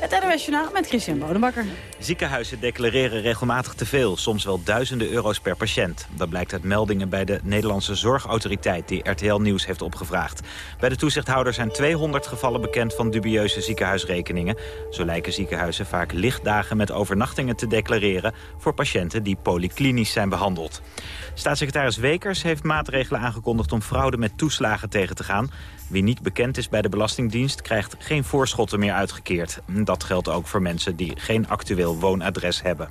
Het NOS met Christian Bonenbakker. Ziekenhuizen declareren regelmatig te veel, soms wel duizenden euro's per patiënt. Dat blijkt uit meldingen bij de Nederlandse Zorgautoriteit die RTL Nieuws heeft opgevraagd. Bij de toezichthouder zijn 200 gevallen bekend van dubieuze ziekenhuisrekeningen. Zo lijken ziekenhuizen vaak lichtdagen met overnachtingen te declareren voor patiënten die polyklinisch zijn behandeld. Staatssecretaris Wekers heeft maatregelen aangekondigd om fraude met toeslagen tegen te gaan. Wie niet bekend is bij de Belastingdienst krijgt geen voorschotten meer uitgekeerd. Dat geldt ook voor mensen die geen actueel woonadres hebben.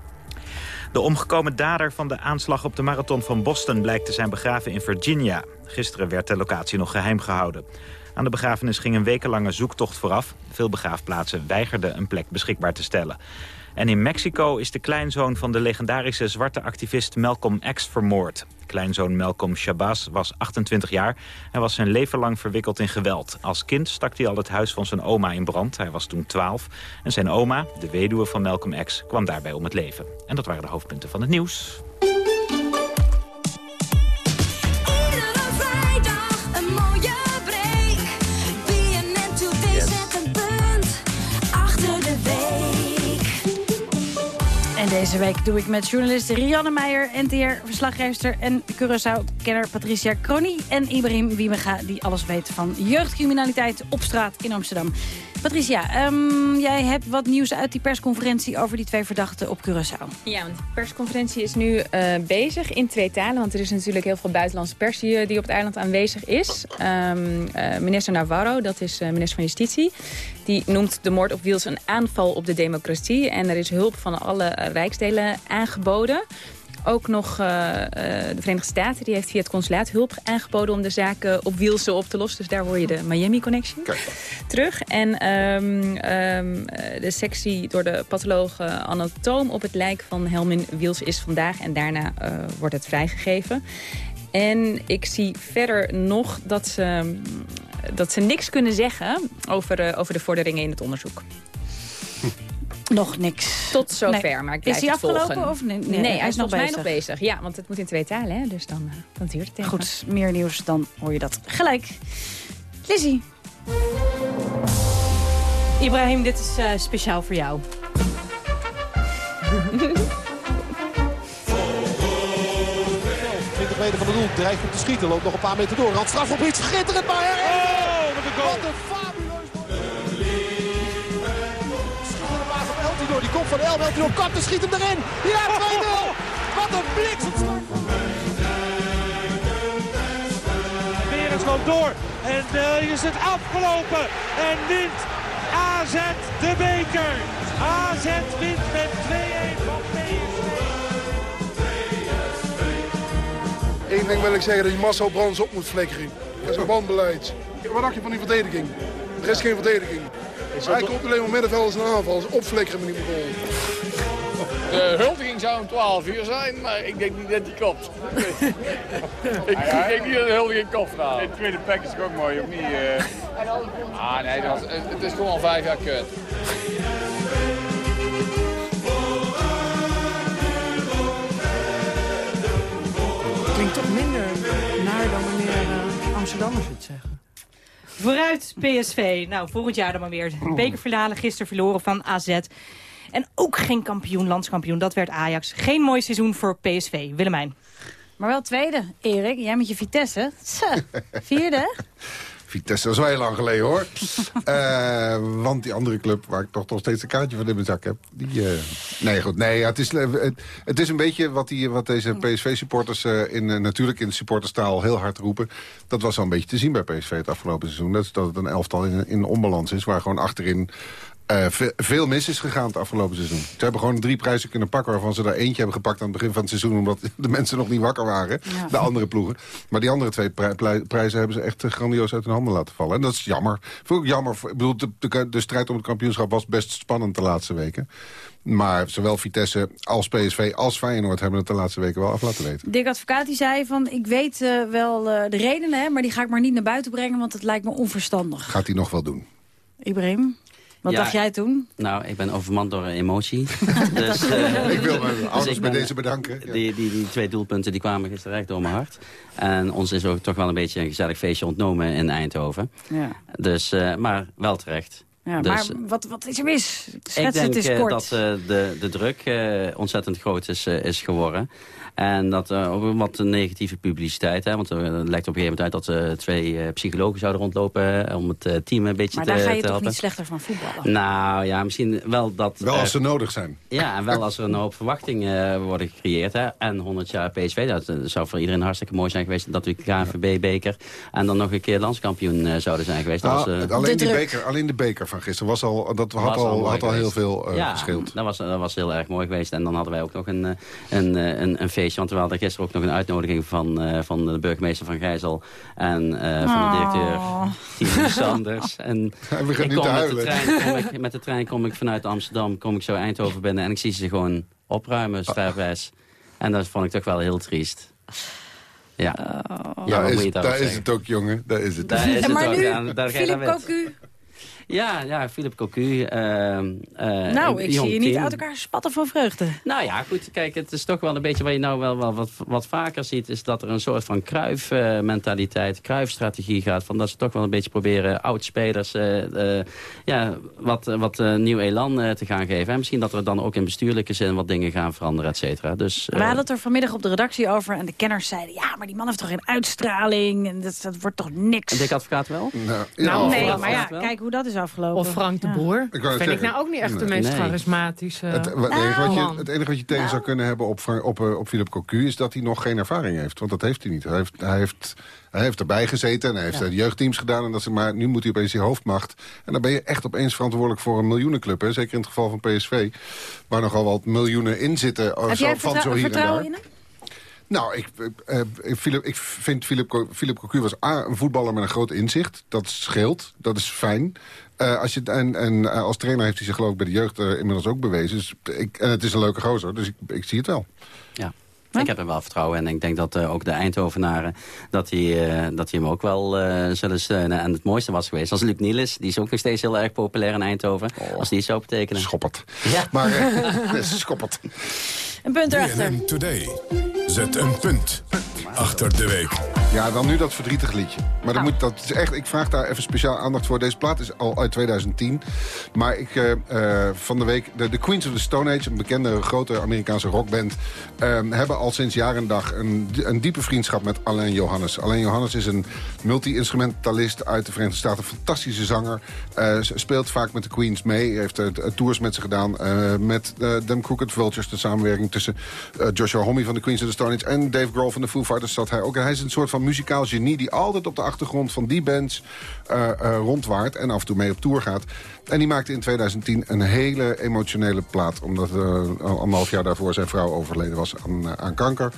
De omgekomen dader van de aanslag op de marathon van Boston blijkt te zijn begraven in Virginia. Gisteren werd de locatie nog geheim gehouden. Aan de begrafenis ging een wekenlange zoektocht vooraf. Veel begraafplaatsen weigerden een plek beschikbaar te stellen. En in Mexico is de kleinzoon van de legendarische zwarte activist Malcolm X vermoord. Kleinzoon Malcolm Shabazz was 28 jaar en was zijn leven lang verwikkeld in geweld. Als kind stak hij al het huis van zijn oma in brand. Hij was toen 12. En zijn oma, de weduwe van Malcolm X, kwam daarbij om het leven. En dat waren de hoofdpunten van het nieuws. Deze week doe ik met journalist Rianne Meijer, NTR-verslaggever en Curaçao-kenner Patricia Crony en Ibrahim Wiemega, die alles weet van jeugdcriminaliteit op straat in Amsterdam. Patricia, ehm, jij hebt wat nieuws uit die persconferentie over die twee verdachten op Curaçao. Ja, de persconferentie is nu eh, bezig in twee talen. Want er is natuurlijk heel veel buitenlandse pers die, op het eiland aanwezig is. Ehm, eh, minister Navarro, dat is eh, minister van Justitie... die noemt de moord op Wiels een aanval op de democratie. En er is hulp van alle rijksdelen aangeboden. Ook nog eh, eh, de Verenigde Staten die heeft via het consulaat hulp aangeboden... om de zaken op Wielse op te lossen. Dus daar hoor je de Miami-connection terug. En ehm, ehm, eh, de sectie door de patholoog eh, anatoom op het lijk van Helmin Wiels is vandaag. En daarna eh, wordt het vrijgegeven. En ik zie verder nog dat ze, dat ze niks kunnen zeggen over, eh, over de vorderingen in het onderzoek. Nog niks. Tot zover, Nee. maar ik Is volgen. afgelopen of nee? Nee, Nee, hij is nog volgens mij nog bezig. bezig. Ja, want het moet in twee talen, hè? dus dan, eh, dan duurt het even. Goed, meer nieuws, dan hoor je dat gelijk. Lizzie. Ibrahim, dit is eh, speciaal voor jou. 20 meter van de doel, dreigt om te schieten. Loopt nog een paar meter door. Rand straf op iets schitterend, maar oh, wat een goal. Op Eltidoor. Die komt van El. Eltidoor kapt en schiet hem erin. Ja, 2-0. Wat een bliksemstart. Berends loopt door. En uh, is het afgelopen. En wint AZ de beker. AZ wint met 2-1 van PSV. Eén ding wil ik zeggen, dat je Marcel Brands op moet flikkeren. Dat is een wanbeleid. Wat dacht je van die verdediging? Er is geen verdediging. Hij komt alleen maar middenveld als een aanval. Is opflikkeren met die goal. De huldiging zou om 12 uur zijn, maar ik denk niet dat die kopt. ik, ik denk niet dat de huldiging kopt nou. De tweede pack is ook mooi, of niet? eh? Ah nee, dat was, het is gewoon al vijf jaar kut. Het klinkt toch minder naar dan wanneer eh, Amsterdammers het zeggen. Vooruit PSV. Nou, volgend jaar dan maar weer. Bekerfinale gisteren verloren van AZ. En ook geen kampioen, landskampioen. Dat werd Ajax. Geen mooi seizoen voor PSV. Willemijn. Maar wel tweede, Erik. Jij met je Vitesse. Vierde. Vitesse, dat is wel heel lang geleden hoor. Eh, want die andere club, waar ik toch nog steeds een kaartje van in mijn zak heb. Die, eh, nee, goed. Nee, het, is, eh, het, is een beetje wat, die, wat deze PSV-supporters in, natuurlijk in de supporterstaal heel hard roepen. Dat was al een beetje te zien bij PSV het afgelopen seizoen. Dat het een elftal in, in onbalans is. Waar gewoon achterin eh, ve- veel mis is gegaan het afgelopen seizoen. Ze hebben gewoon drie prijzen kunnen pakken... waarvan ze daar eentje hebben gepakt aan het begin van het seizoen... omdat de mensen nog niet wakker waren, Ja. de andere ploegen. Maar die andere twee pri- pri- prijzen hebben ze echt eh, grandioos uit hun handen laten vallen. En dat is jammer. Vond ik jammer. Ik bedoel, de, de, de strijd om het kampioenschap was best spannend de laatste weken. Maar zowel Vitesse als PSV als Feyenoord... hebben het de laatste weken wel af laten weten. Dick Advocaat die zei van, ik weet eh, wel de redenen, hè, maar die ga ik maar niet naar buiten brengen, want het lijkt me onverstandig. Gaat hij nog wel doen. Ibrahim, wat Ja, dacht jij toen? Nou, ik ben overmand door emotie. dus, eh, Ik wil mijn ouders ik bij ben- deze bedanken. Ja. Die, die, die twee doelpunten die kwamen gisteren echt door mijn hart. En ons is ook toch wel een beetje een gezellig feestje ontnomen in Eindhoven. Ja. Dus, eh, maar wel terecht. Ja, Dus, maar wat, wat is er mis? ik Schets denk het is eh, kort. dat eh, de, de druk eh, ontzettend groot is, eh, is geworden. En dat er ook wat negatieve publiciteit. Hè, want er lijkt op een gegeven moment uit dat er twee eh, psychologen zouden rondlopen... eh, om het eh, team een beetje maar te, daar ga je toch helpen. niet slechter van voetballen? Nou ja, misschien wel dat... Wel eh, als ze nodig zijn. ja, en wel als er een hoop verwachtingen eh, worden gecreëerd. Hè. En 100 jaar PSV, dat eh, zou voor iedereen hartstikke mooi zijn geweest... dat we KNVB-beker en dan nog een keer landskampioen eh, zouden zijn geweest. Dat Nou, was, eh, alleen, die beker, alleen de beker van gisteren was al, dat had al, had al heel veel eh ja, geschild. Dat was, dat was heel erg mooi geweest. En dan hadden wij ook nog een, eh, een, eh, een, een feestje. Want we hadden gisteren ook nog een uitnodiging van, eh, van de burgemeester van Gijzel. En eh, van de directeur Oh. Tino Sanders. En Hij begint ik nu kom te met, de trein, kom ik, met de trein kom ik vanuit Amsterdam, kom ik zo Eindhoven binnen. En ik zie ze gewoon opruimen, sterwijs. En dat vond ik toch wel heel triest. Ja, ja daar is, daar het ook, jongen. Daar is het. Daar is het maar ook, nu, ja, daar ga je Philippe naar wet. Cocu. Ja, ja, Philip Cocu. ehm, eh, nou, ik jong zie je niet uit elkaar spatten van vreugde. Nou ja, goed, kijk, het is toch wel een beetje wat je nou wel, wel wat, wat vaker ziet... is dat er een soort van kruifmentaliteit, kruifstrategie gaat... van dat ze toch wel een beetje proberen oud-spelers eh, eh, ja, wat, wat eh, nieuw elan eh, te gaan geven. En misschien dat er dan ook in bestuurlijke zin wat dingen gaan veranderen, et cetera. Dus, We eh, hadden het er vanmiddag op de redactie over en de kenners zeiden... ja, maar die man heeft toch geen uitstraling en dat, dat wordt toch niks. een dik advocaat wel? Nou, Nou, nee, maar ja, kijk hoe dat is afgelopen. Of Frank de Ja. Boer. Ik Vind ik nou ook niet echt de meest Nee. charismatische Het, Nou, enige wat je, man. het enige wat je tegen zou kunnen hebben op, op, eh, op Philip Cocu... is dat hij nog geen ervaring heeft. Want dat heeft hij niet. Hij heeft, hij heeft, hij heeft erbij gezeten en hij heeft de jeugdteams gedaan. En dat ze, maar nu moet hij opeens die hoofdmacht. En dan ben je echt opeens verantwoordelijk voor een miljoenenclub. Hè? Zeker in het geval van PSV. Waar nogal wat miljoenen in zitten. oh, Heb zo- jij van zo hier en vertrouwen daar. in hem? Nou, ik, eh, eh, Philip, ik vind Philip, Philip Cocu was A, een voetballer met een groot inzicht. Dat scheelt, dat is fijn. Eh, als je, en en eh, als trainer heeft hij zich geloof ik bij de jeugd eh, inmiddels ook bewezen. Dus ik, en het is een leuke gozer, dus ik, ik zie het wel. Ja. Ik heb er wel vertrouwen. En ik denk dat eh, ook de Eindhovenaren... dat die, eh, dat die hem ook wel eh, zullen steunen. En het mooiste was geweest als Luc Nielis... die is ook nog steeds heel erg populair in Eindhoven. Als die het zou betekenen. Schoppert. Ja. Maar eh, schoppert. Een punt erachter. Today. Zet een punt achter de week. Ja, dan nu dat verdrietig liedje. Maar dat moet, dat is echt, ik vraag daar even speciaal aandacht voor. Deze plaat is al uit 2010. Maar ik, eh, eh, van de week, de, de Queens of the Stone Age... een bekende grote Amerikaanse rockband... eh, hebben al sinds jaar en dag een, een diepe vriendschap met Alain Johannes. Alain Johannes is een multi-instrumentalist uit de Verenigde Staten. Een fantastische zanger. Eh, speelt vaak met de Queens mee. Heeft tours met ze gedaan. eh, met eh Them Crooked Vultures. De samenwerking tussen eh, Joshua Homme van de Queens of the Stone Age... en Dave Grohl van de Foo Fighters zat hij ook. En hij is een soort van muzikaal genie... die altijd op de achtergrond van die bands eh, eh, rondwaart... en af en toe mee op tour gaat. En die maakte in 2010 een hele emotionele plaat. Omdat anderhalf jaar daarvoor zijn vrouw overleden was aan, aan kanker.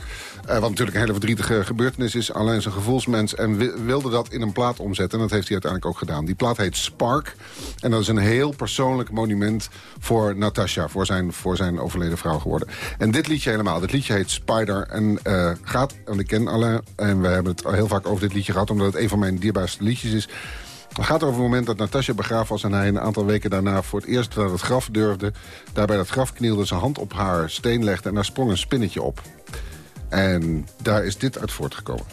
Wat natuurlijk een hele verdrietige gebeurtenis is. Alleen een gevoelsmens en wi- wilde dat in een plaat omzetten. En dat heeft hij uiteindelijk ook gedaan. Die plaat heet Spark. En dat is een heel persoonlijk monument voor Natasha. Voor zijn, voor zijn overleden vrouw geworden. En dit liedje helemaal. Dit liedje heet Spider. En eh, gaat, en ik ken Alain. En we hebben het heel vaak over dit liedje gehad. Omdat het een van mijn dierbaarste liedjes is. Het gaat over het moment dat Natasja begraven was... en hij een aantal weken daarna voor het eerst naar het graf durfde. Daar bij dat graf knielde, zijn hand op haar steen legde... en daar sprong een spinnetje op. En daar is dit uit voortgekomen.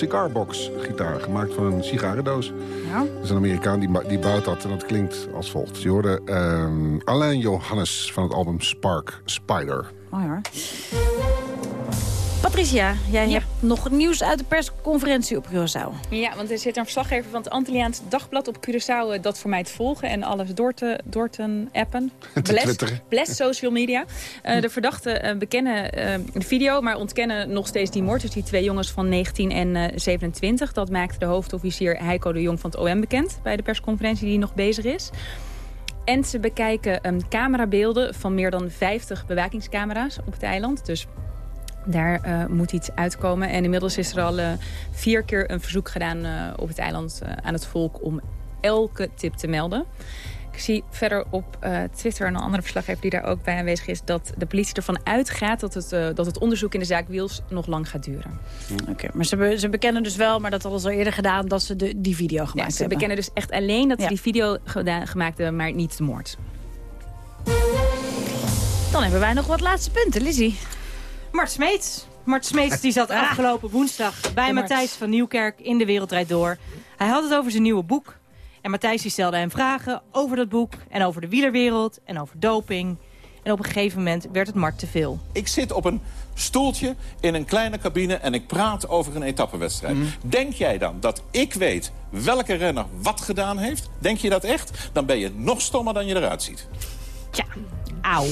Cigarbox gitaar, gemaakt van een sigarendoos. Ja. Dat is een Amerikaan die, die bouwt dat en dat klinkt als volgt. Je hoorde ehm, Alain Johannes van het album Spark Spider. Mooi hoor. Patricia, jij hebt nog nieuws uit de persconferentie op Curaçao. Ja, want er zit een verslaggever van het Antilliaans Dagblad op Curaçao... eh, dat voor mij te volgen en alles door te, door te appen. Te Bless, twitteren. bless social media. Eh, de verdachten eh, bekennen eh, de video, maar ontkennen nog steeds die moord. Dus die twee jongens van 19 en eh, 27. Dat maakte de hoofdofficier Heiko de Jong van het OM bekend... bij de persconferentie die nog bezig is. En ze bekijken ehm, camerabeelden van meer dan 50 bewakingscamera's op het eiland. Dus daar eh, moet iets uitkomen. En inmiddels is er al eh, vier keer een verzoek gedaan eh, op het eiland aan het volk om elke tip te melden. Ik zie verder op Twitter een andere verslaggever die daar ook bij aanwezig is... dat de politie ervan uitgaat dat het, dat het onderzoek in de zaak Wiels nog lang gaat duren. Oké, maar ze, be- ze bekennen dus wel, maar dat hadden ze al eerder gedaan... dat ze de, die video Ja, gemaakt ze hebben. bekennen dus echt alleen dat ze Ja. die video gemaakt hebben, maar niet de moord. Dan hebben wij nog wat laatste punten, Lizzie. Mart Smeets. Mart Smeets die zat afgelopen woensdag bij. Matthijs van Nieuwkerk in de Wereldrijd Door. Hij had het over zijn nieuwe boek. En Matthijs die stelde hem vragen over dat boek en over de wielerwereld en over doping. En op een gegeven moment werd het Mart te veel. Ik zit op een stoeltje in een kleine cabine en ik praat over een etappenwedstrijd. Denk jij dan dat ik weet welke renner wat gedaan heeft? Denk je dat echt? Dan ben je nog stommer dan je eruit ziet. Tja, auw.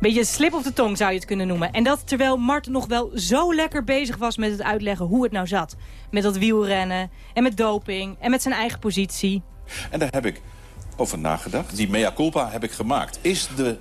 Beetje slip op de tong zou je het kunnen noemen. En dat terwijl Mart nog wel zo lekker bezig was met het uitleggen hoe het nou zat. Met dat wielrennen en met doping en met zijn eigen positie. En daar heb ik over nagedacht. Die mea culpa heb ik gemaakt. Is de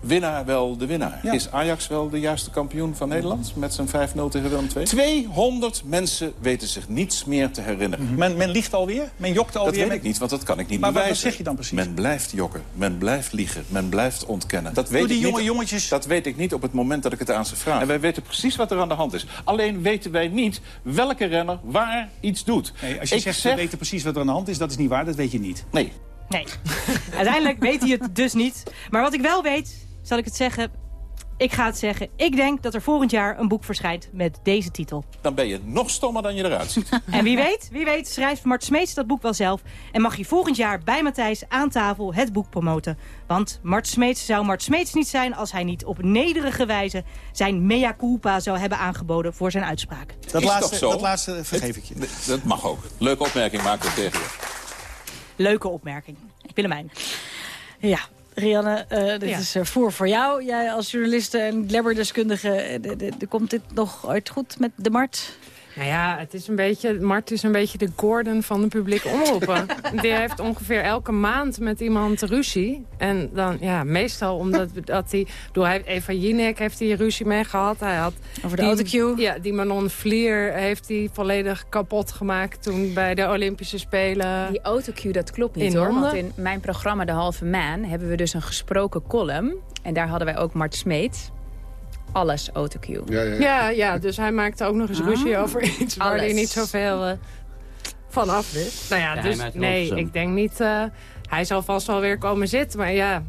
winnaar wel de winnaar? Ja. Is Ajax wel de juiste kampioen van Nederland met zijn 5-0 tegen Willem II? 200 mensen weten zich niets meer te herinneren. Men, men liegt alweer? Men jokt Dat alweer? weet met- ik niet, want dat kan ik niet Maar wat- wat bewijzen. zeg je dan precies? Men blijft jokken, men blijft liegen, men blijft ontkennen. Dat weet Door die ik jonge niet, jongetjes... Dat weet ik niet op het moment dat ik het aan ze vraag. En wij weten precies wat er aan de hand is. Alleen weten wij niet welke renner waar iets doet. Nee, als je ik zegt, zeg... we weten precies wat er aan de hand is, dat is niet waar, dat weet je niet. Nee. Nee. Uiteindelijk weet hij het dus niet. Maar wat ik wel weet, zal ik het zeggen... Ik ga het zeggen. Ik denk dat er volgend jaar een boek verschijnt met deze titel. Dan ben je nog stommer dan je eruit ziet. En wie weet, wie weet schrijft Mart Smeets dat boek wel zelf... en mag hij volgend jaar bij Matthijs aan tafel het boek promoten. Want Mart Smeets zou Mart Smeets niet zijn... als hij niet op nederige wijze zijn mea culpa zou hebben aangeboden voor zijn uitspraak. Dat Is laatste, toch zo? dat laatste vergeef ik je. Dat mag ook. Leuke opmerking maak ik tegen je. Leuke opmerking. Willemijn. Ja, Rianne, eh, dit Ja. is eh, voer voor jou. Jij als journaliste en glabberdeskundige, eh, de- de- de- komt dit nog ooit goed met de Mart? Nou ja, het is een beetje, Mart is een beetje de Gordon van de publieke omroepen. Die heeft ongeveer elke maand met iemand ruzie. En dan, ja, meestal omdat dat hij... Door Eva Jinek heeft hij ruzie mee gehad. Hij had Over de die- autocue? Ja, die Manon Vlier heeft hij volledig kapot gemaakt toen bij de Olympische Spelen. Die autocue, dat klopt niet In hoor. Want in mijn programma De Halve Maan hebben we dus een gesproken column. En daar hadden wij ook Mart Smeet. Alles autocue. Ja, ja, ja. Ja, ja, dus hij maakte ook nog eens ruzie Ah. over iets waar Alles. hij niet zoveel eh, van af wist. Nou ja, Ja, dus nee, ik denk niet... eh, hij zal vast wel weer komen zitten, maar ja...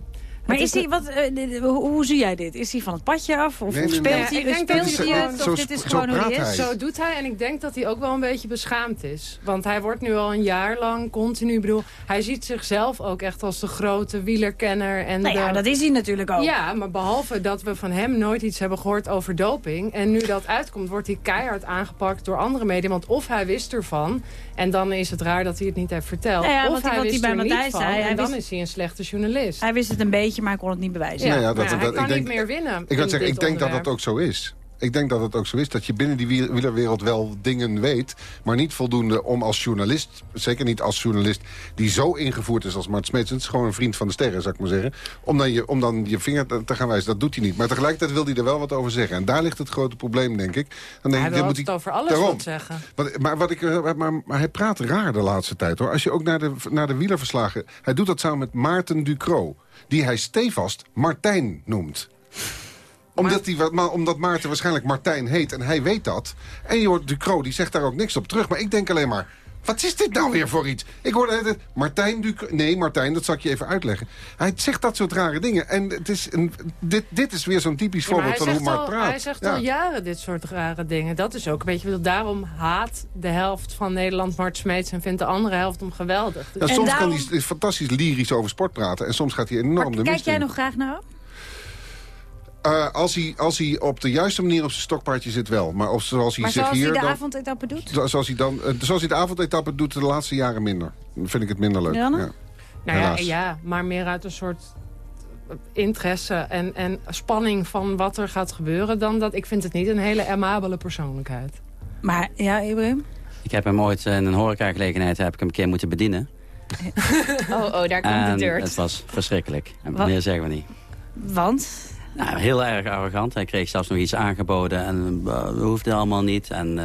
Maar is hij, wat, eh, hoe, hoe zie jij dit? Is hij van het padje af? Of, Nee, of nee, speelt nee. hij, ik denk speelt dat hij het? zo Of dit is gewoon hoe hij is? Zo doet hij en ik denk dat hij ook wel een beetje beschaamd is. Want hij wordt nu al een jaar lang continu... Ik bedoel, hij ziet zichzelf ook echt als de grote wielerkenner. En Nou ja, de- dat is hij natuurlijk ook. Ja, maar behalve dat we van hem nooit iets hebben gehoord over doping... en nu dat uitkomt, wordt hij keihard aangepakt door andere media. Want of hij wist ervan, en dan is het raar dat hij het niet heeft verteld... Nou ja, of hij- hij wist hij bij er niet van, zei, hij en dan wist- is hij een slechte journalist. Hij wist het een beetje, maar hij kon het niet bewijzen. Ja, Nou ja, maar dat- hij dat- kan ik denk- niet meer winnen Ik zeggen, ik denk dat dat ook zo is. Ik denk dat het ook zo is dat je binnen die wiel- wielerwereld wel dingen weet... maar niet voldoende om als journalist, zeker niet als journalist... die zo ingevoerd is als Mart Smeets... het is gewoon een vriend van de sterren, zou ik maar zeggen... om dan je, om dan je vinger te gaan wijzen. Dat doet hij niet. Maar tegelijkertijd wil hij er wel wat over zeggen. En daar ligt het grote probleem, denk ik. Dan denk Hij ik, wil moet het over alles Daarom. wat zeggen. Wat, maar, wat ik, eh, maar, maar hij praat raar de laatste tijd, hoor. Als je ook naar de, naar de wielerverslagen... Hij doet dat samen met Maarten Ducro. Die hij stevast Martijn noemt omdat, die, maar, omdat Maarten waarschijnlijk Martijn heet en hij weet dat. En je hoort Ducro, die zegt daar ook niks op terug. Maar ik denk alleen maar, wat is dit nou weer voor iets? Ik hoorde het, Martijn Ducro... Nee, Martijn, dat zal ik je even uitleggen. Hij zegt dat soort rare dingen. En het is een, dit, dit is weer zo'n typisch Ja, voorbeeld van hoe Mark praat. hij zegt Ja. al jaren dit soort rare dingen. Dat is ook een beetje... Daarom haat de helft van Nederland Mart Smeets... en vindt de andere helft hem geweldig. Ja, soms daarom- kan hij fantastisch lyrisch over sport praten. En soms gaat hij enorm de Kijk mist jij nog graag naar hem? Eh, als, hij, als hij op de juiste manier op zijn stokpaardje zit wel. Maar of, zoals hij Maar zich zoals hier... hij de dan- avondetappe doet? Zo- Zoals hij, dan, eh, zoals hij de avondetappe doet de laatste jaren minder. Dan vind ik het minder leuk. Ja. Nou ja, Helaas. ja, maar meer uit een soort interesse en, en spanning van wat er gaat gebeuren... dan dat ik vind het niet een hele amabele persoonlijkheid. Maar, ja, Ibrahim? Ik heb hem ooit in een horecagelegenheid heb ik hem een keer moeten bedienen. Oh, oh, daar komt en de dirt. het was verschrikkelijk. En Wat? meer zeggen we niet. Want? Nou, heel erg arrogant. Hij kreeg zelfs nog iets aangeboden en uh, dat hoefde allemaal niet. En uh,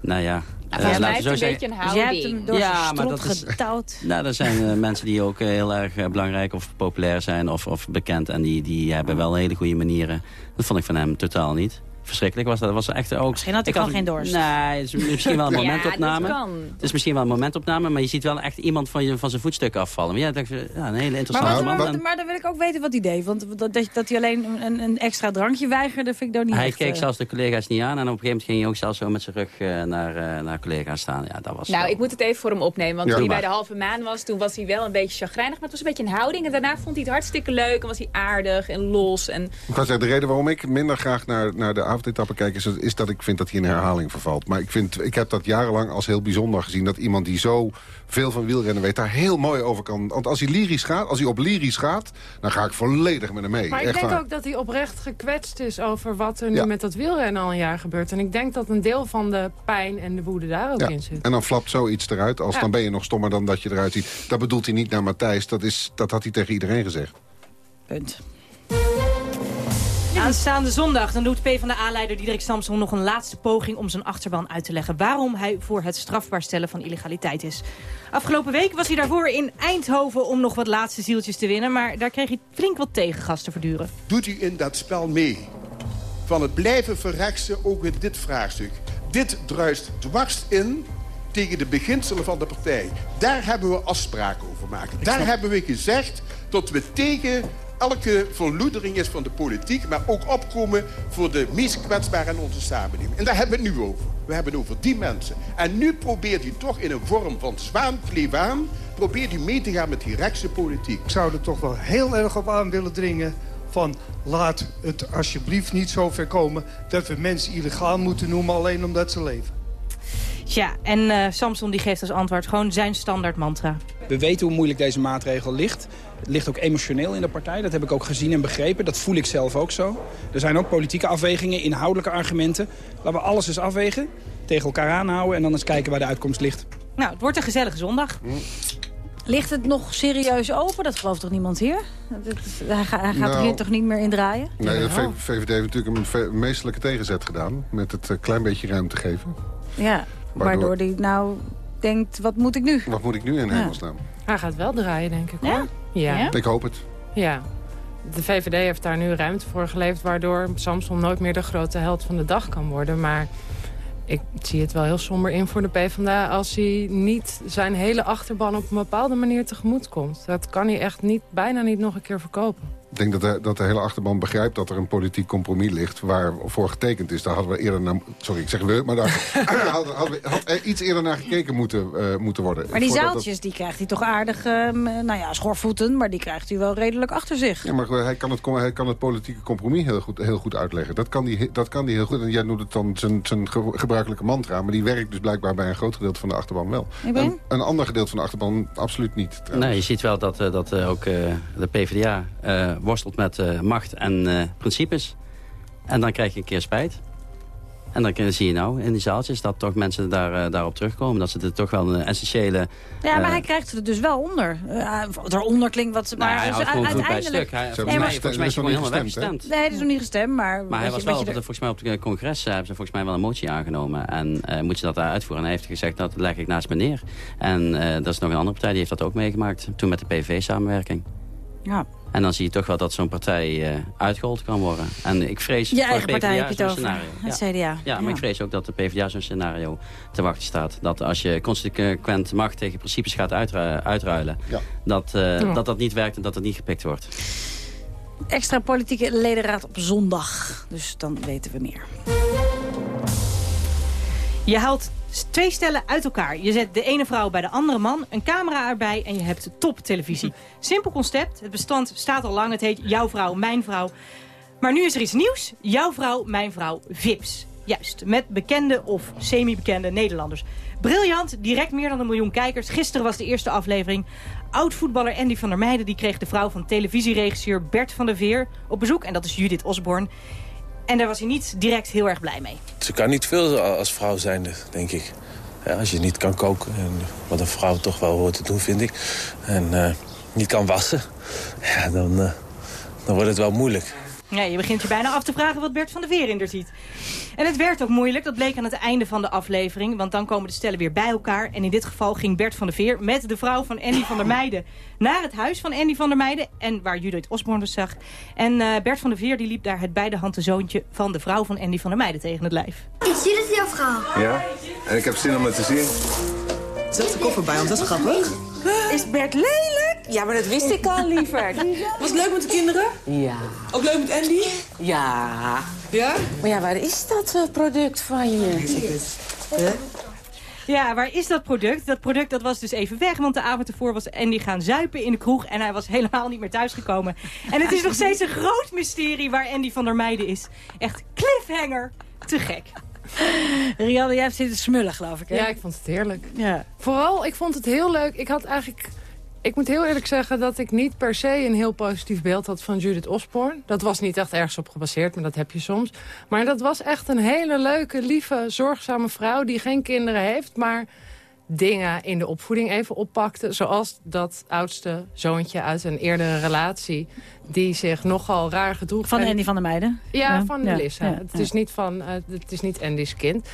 nou ja... Uh, laten we heeft zo een zeggen- beetje een Dus jij hebt hem houding. door Ja, maar dat is- getouwd. Nou, er zijn uh, mensen die ook uh, heel erg uh, belangrijk of populair zijn of, of bekend. En die, die hebben wel hele goede manieren. Dat vond ik van hem totaal niet. Verschrikkelijk was dat. dat was echt ook... Misschien had ik gewoon geen dorst. Nee, het is misschien wel een momentopname. Het is misschien wel een momentopname, maar je ziet wel echt iemand van, je, van zijn voetstuk afvallen. Maar ja, dat, ja een hele interessante maar, wat- maar dan wil ik ook weten wat hij deed. Want dat, dat, dat hij alleen een, een extra drankje weigerde, vind ik dan niet hij echt, keek eh, zelfs de collega's niet aan. En op een gegeven moment ging hij ook zelfs zo met zijn rug eh, naar, eh, naar collega's staan. Ja, dat was Nou, wel- ik moet het even voor hem opnemen. Want Ja, toen hij bij de halve maan was, toen was hij wel een beetje chagrijnig. Maar het was een beetje een houding. En daarna vond hij het hartstikke leuk. En was hij aardig en los. En Ik kan zeggen, de reden waarom ik minder graag naar, naar de avondetappen kijk... Is, is dat ik vind dat hij in herhaling vervalt. Maar ik, vind, ik heb dat jarenlang als heel bijzonder gezien... dat iemand die zo veel van wielrennen weet, daar heel mooi over kan. Want als hij lyrisch gaat, als hij op lyrisch gaat... dan ga ik volledig met hem mee. Maar ik Echt denk waar. ook dat hij oprecht gekwetst is over wat er nu Ja. met dat wielrennen al een jaar gebeurt. En ik denk dat een deel van de pijn en de woede daar ook Ja, in zit. en dan flapt zoiets eruit. Als Ja. dan ben je nog stommer dan dat je eruit ziet. Dat bedoelt hij niet naar Matthijs. Dat, is, dat had hij tegen iedereen gezegd. Punt. Aanstaande zondag dan doet PvdA-leider Diederik Samson nog een laatste poging om zijn achterban uit te leggen waarom hij voor het strafbaar stellen van illegaliteit is. Afgelopen week was hij daarvoor in Eindhoven om nog wat laatste zieltjes te winnen, maar daar kreeg hij flink wat tegengas te verduren. Doet u in dat spel mee? Van het blijven verrechtsen ook in dit vraagstuk. Dit druist dwars in tegen de beginselen van de partij. Daar hebben we afspraken over gemaakt. Daar hebben we gezegd dat we tegen elke verloedering is van de politiek... maar ook opkomen voor de meest kwetsbaren in onze samenleving. En daar hebben we het nu over. We hebben het over die mensen. En nu probeert u toch in een vorm van zwaankleewaan... probeert u mee te gaan met die rechtse politiek. Ik zou er toch wel heel erg op aan willen dringen van laat het alsjeblieft niet zo ver komen... dat we mensen illegaal moeten noemen alleen omdat ze leven. Tja, en eh, Samson die geeft als antwoord gewoon zijn standaard mantra. We weten hoe moeilijk deze maatregel ligt. Het ligt ook emotioneel in de partij. Dat heb ik ook gezien en begrepen. Dat voel ik zelf ook zo. Er zijn ook politieke afwegingen, inhoudelijke argumenten. Laten we alles eens afwegen, tegen elkaar aanhouden... en dan eens kijken waar de uitkomst ligt. Nou, het wordt een gezellige zondag. Ligt het nog serieus open? Dat gelooft toch niemand hier? Dat- Hij, ga- hij gaat Nou. er hier toch niet meer in draaien? Nee, de VVD heeft natuurlijk een meestelijke tegenzet gedaan. Met het eh, klein beetje ruimte geven. Ja, Waardoor- hij nou denkt, wat moet ik nu? Wat moet ik nu in Ja. hemelsnaam? Hij gaat wel draaien, denk ik, hoor. Ja? Ik hoop het. Ja. De VVD heeft daar nu ruimte voor geleverd... waardoor Samson nooit meer de grote held van de dag kan worden. Maar ik zie het wel heel somber in voor de PvdA... als hij niet zijn hele achterban op een bepaalde manier tegemoet komt. Dat kan hij echt niet, bijna niet nog een keer verkopen. Ik denk dat de, dat de hele achterban begrijpt dat er een politiek compromis ligt... waarvoor getekend is. Daar hadden we eerder naar... Sorry, ik zeg we, maar daar hadden, we, had er iets eerder naar gekeken moeten, eh, moeten worden. Maar die Voordat dat- zaaltjes, die krijgt hij toch aardig, ehm, nou ja, schorvoeten... maar die krijgt hij wel redelijk achter zich. Ja, maar hij kan, het, hij kan het politieke compromis heel goed, heel goed uitleggen. Dat kan, hij, dat kan hij heel goed. En jij noemt het dan zijn, zijn ge- gebruikelijke mantra. Maar die werkt dus blijkbaar bij een groot gedeelte van de achterban wel. Een, een ander gedeelte van de achterban absoluut niet. trouwens. Nee, je ziet wel dat, eh, dat eh, ook eh, de PvdA eh, worstelt met eh, macht en eh, principes. En dan krijg je een keer spijt. En dan kun- zie je nou in die zaaltjes dat toch mensen daar, eh, daarop terugkomen. Dat ze er toch wel een essentiële... Ja, maar hij krijgt er dus wel onder. Uh, eronder klinkt wat... nou, Maar hij dus houdt gewoon goed bij het uiteindelijk... stuk. Hij, Ze volgens mij, niet volgens mij is hij gestemd, gewoon helemaal weggestemd. Nee, dat is nog niet gestemd, maar... Maar hij was je- wel, je volgens mij op het congres hebben ze volgens mij wel een motie aangenomen. En eh moet je dat daar uitvoeren. En hij heeft gezegd, dat leg ik naast me neer. En eh dat is nog een andere partij, die heeft dat ook meegemaakt. Toen met de PV-samenwerking. Ja. En dan zie je toch wel dat zo'n partij eh uitgehold kan worden. En ik vrees Je voor eigen de partij PvdA heb je het scenario. Het CDA. Ja, maar ik vrees ook dat de PvdA zo'n scenario te wachten staat. Dat als je consequent macht tegen principes gaat uitru- uitruilen... Dat, eh, Ja. dat dat niet werkt en dat het niet gepikt wordt. Extra politieke ledenraad op zondag. Dus dan weten we meer. Je haalt twee stellen uit elkaar. Je zet de ene vrouw bij de andere man, een camera erbij en je hebt toptelevisie. Simpel concept. Het bestand staat al lang. Het heet Jouw Vrouw, Mijn Vrouw. Maar nu is er iets nieuws. Jouw Vrouw, Mijn Vrouw, VIPS. Juist, met bekende of semi-bekende Nederlanders. Briljant, direct meer dan een miljoen kijkers. Gisteren was de eerste aflevering. Oud-voetballer Andy van der Meijden die kreeg de vrouw van televisieregisseur Bert van der Veer op bezoek. En dat is Judith Osborne. En daar was hij niet direct heel erg blij mee. Ze kan niet veel als vrouw zijnde, denk ik. Ja, als je niet kan koken, en wat een vrouw toch wel hoort te doen, vind ik. En eh, niet kan wassen, ja, dan, eh, dan wordt het wel moeilijk. Ja, je begint je bijna af te vragen wat Bert van der Veer in er ziet. En het werd ook moeilijk, dat bleek aan het einde van de aflevering. Want dan komen de stellen weer bij elkaar. En in dit geval ging Bert van der Veer met de vrouw van Andy van der Meijden... naar het huis van Andy van der Meijden. En waar Judith Osborne dus zag. En eh, Bert van der Veer die liep daar het bij de handen zoontje... van de vrouw van Andy van der Meijden tegen het lijf. Ik zie dat jouw vrouw. Ja, en ik heb zin om het te zien. Zet de koffer bij, want dat is grappig. Is Bert lelijk? Ja, maar dat wist ik al liever. Was het leuk met de kinderen? Ja. Ook leuk met Andy? Ja. Ja? Maar ja, waar is dat eh, product van je? Ja, waar is dat product? Dat product dat was dus even weg, want de avond ervoor was Andy gaan zuipen in de kroeg en hij was helemaal niet meer thuisgekomen. En het is nog steeds een groot mysterie waar Andy van der Meijden is. Echt cliffhanger. Te gek. Rianne, jij hebt zitten smullen, geloof ik, hè? Ja, ik vond het heerlijk. Ja. Vooral, ik vond het heel leuk. Ik had eigenlijk... Ik moet heel eerlijk zeggen dat ik niet per se een heel positief beeld had van Judith Osborne. Dat was niet echt ergens op gebaseerd, maar dat heb je soms. Maar dat was echt een hele leuke, lieve, zorgzame vrouw die geen kinderen heeft, maar dingen in de opvoeding even oppakte. Zoals dat oudste zoontje uit een eerdere relatie... die zich nogal raar gedroeg. Van En- Andy van der Meijden. Ja, van ja, Melissa. ja, het. Is niet van, eh, het is niet Andy's kind.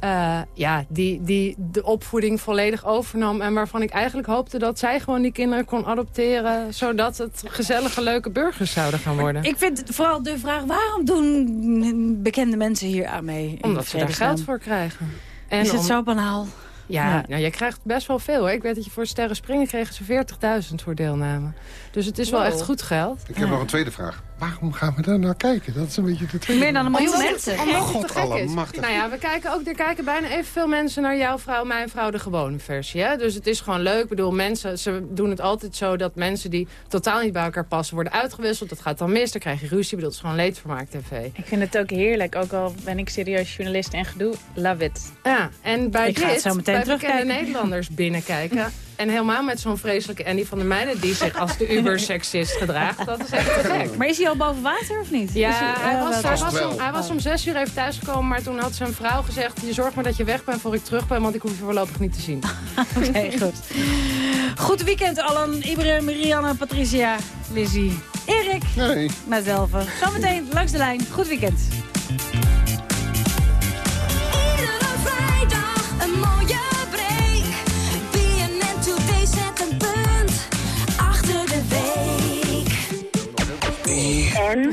Eh, ja, die, die de opvoeding volledig overnam. En waarvan ik eigenlijk hoopte dat zij gewoon die kinderen kon adopteren. Zodat het gezellige, leuke burgers zouden gaan worden. Ik vind vooral de vraag, waarom doen bekende mensen hier aan mee? Omdat ze daar geld voor krijgen. Is het om- zo banaal? Ja, Ja. Nou, je krijgt best wel veel. Hoor. Ik weet dat je voor Sterren Springen kregen ze 40.000 voor deelname. Dus het is wel echt goed geld. Ik heb nog een tweede vraag. Waarom gaan we daar naar kijken? Dat is een beetje de tweede Meer dan een miljoen mensen. Oh, God te gek is. allemachtig. Nou ja, we kijken ook, er kijken bijna evenveel mensen naar jouw vrouw, mijn vrouw, de gewone versie. Hè? Dus het is gewoon leuk. Ik bedoel, mensen, ze doen het altijd zo dat mensen die totaal niet bij elkaar passen worden uitgewisseld. Dat gaat dan mis, dan krijg je ruzie. Ik bedoel, het is gewoon leedvermaak tv. Ik vind het ook heerlijk, ook al ben ik serieus journalist en gedoe. Love it. Ja, en bij Ik ga het zo meteen bij bekende. Nederlanders binnenkijken. En helemaal met zo'n vreselijke Andy van der Meijden... die zich als de uber-seksist gedraagt. Dat is echt te gek. Maar is hij al boven water of niet? Ja, hij- hij was, hij, was om, hij was om zes uur even thuisgekomen, maar toen had zijn vrouw gezegd... je zorgt maar dat je weg bent voor ik terug ben, want ik hoef je voorlopig niet te zien. Oké, goed. Goed weekend, Alan, Ibrahim, Rianne, Patricia, Lizzie, Erik, Nee. mijzelf. Zometeen langs de lijn. Goed weekend. En?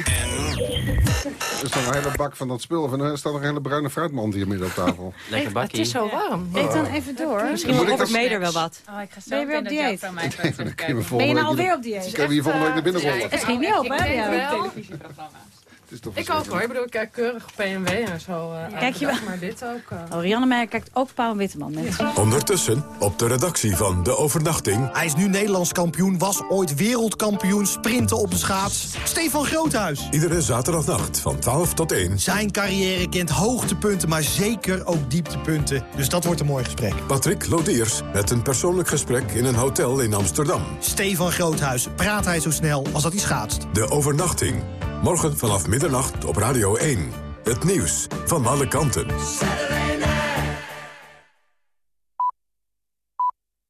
Er staat een hele bak van dat spul. En er staat nog een hele bruine fruitmand hier midden op tafel. Lekker Het bakkie. is zo warm. Eet dan even door. Misschien wil Robert Meder wel wat. Oh, ik ga zo Ben je weer op dieet? Ben je nou alweer weer- op dieet? Kunnen we hier volgende week naar binnen rollen? Het ging niet op, hè? Ik Ja. Het is toch Ik ook hoor. Ik bedoel, ik kijk keurig PNW en zo. eh, Kijk je wel. Maar dit ook. eh. Oh, Rianne Meijer kijkt ook Paul Witteman, mensen. Ondertussen op de redactie van De Overnachting... Hij is nu Nederlands kampioen, was ooit wereldkampioen sprinten op de schaats. Stefan Groothuis. Iedere zaterdagnacht van 12 tot 1... Zijn carrière kent hoogtepunten, maar zeker ook dieptepunten. Dus dat wordt een mooi gesprek. Patrick Lodiers met een persoonlijk gesprek in een hotel in Amsterdam. Stefan Groothuis, praat hij zo snel als dat hij schaatst. De Overnachting. Morgen vanaf middernacht op Radio 1. Het nieuws van alle kanten.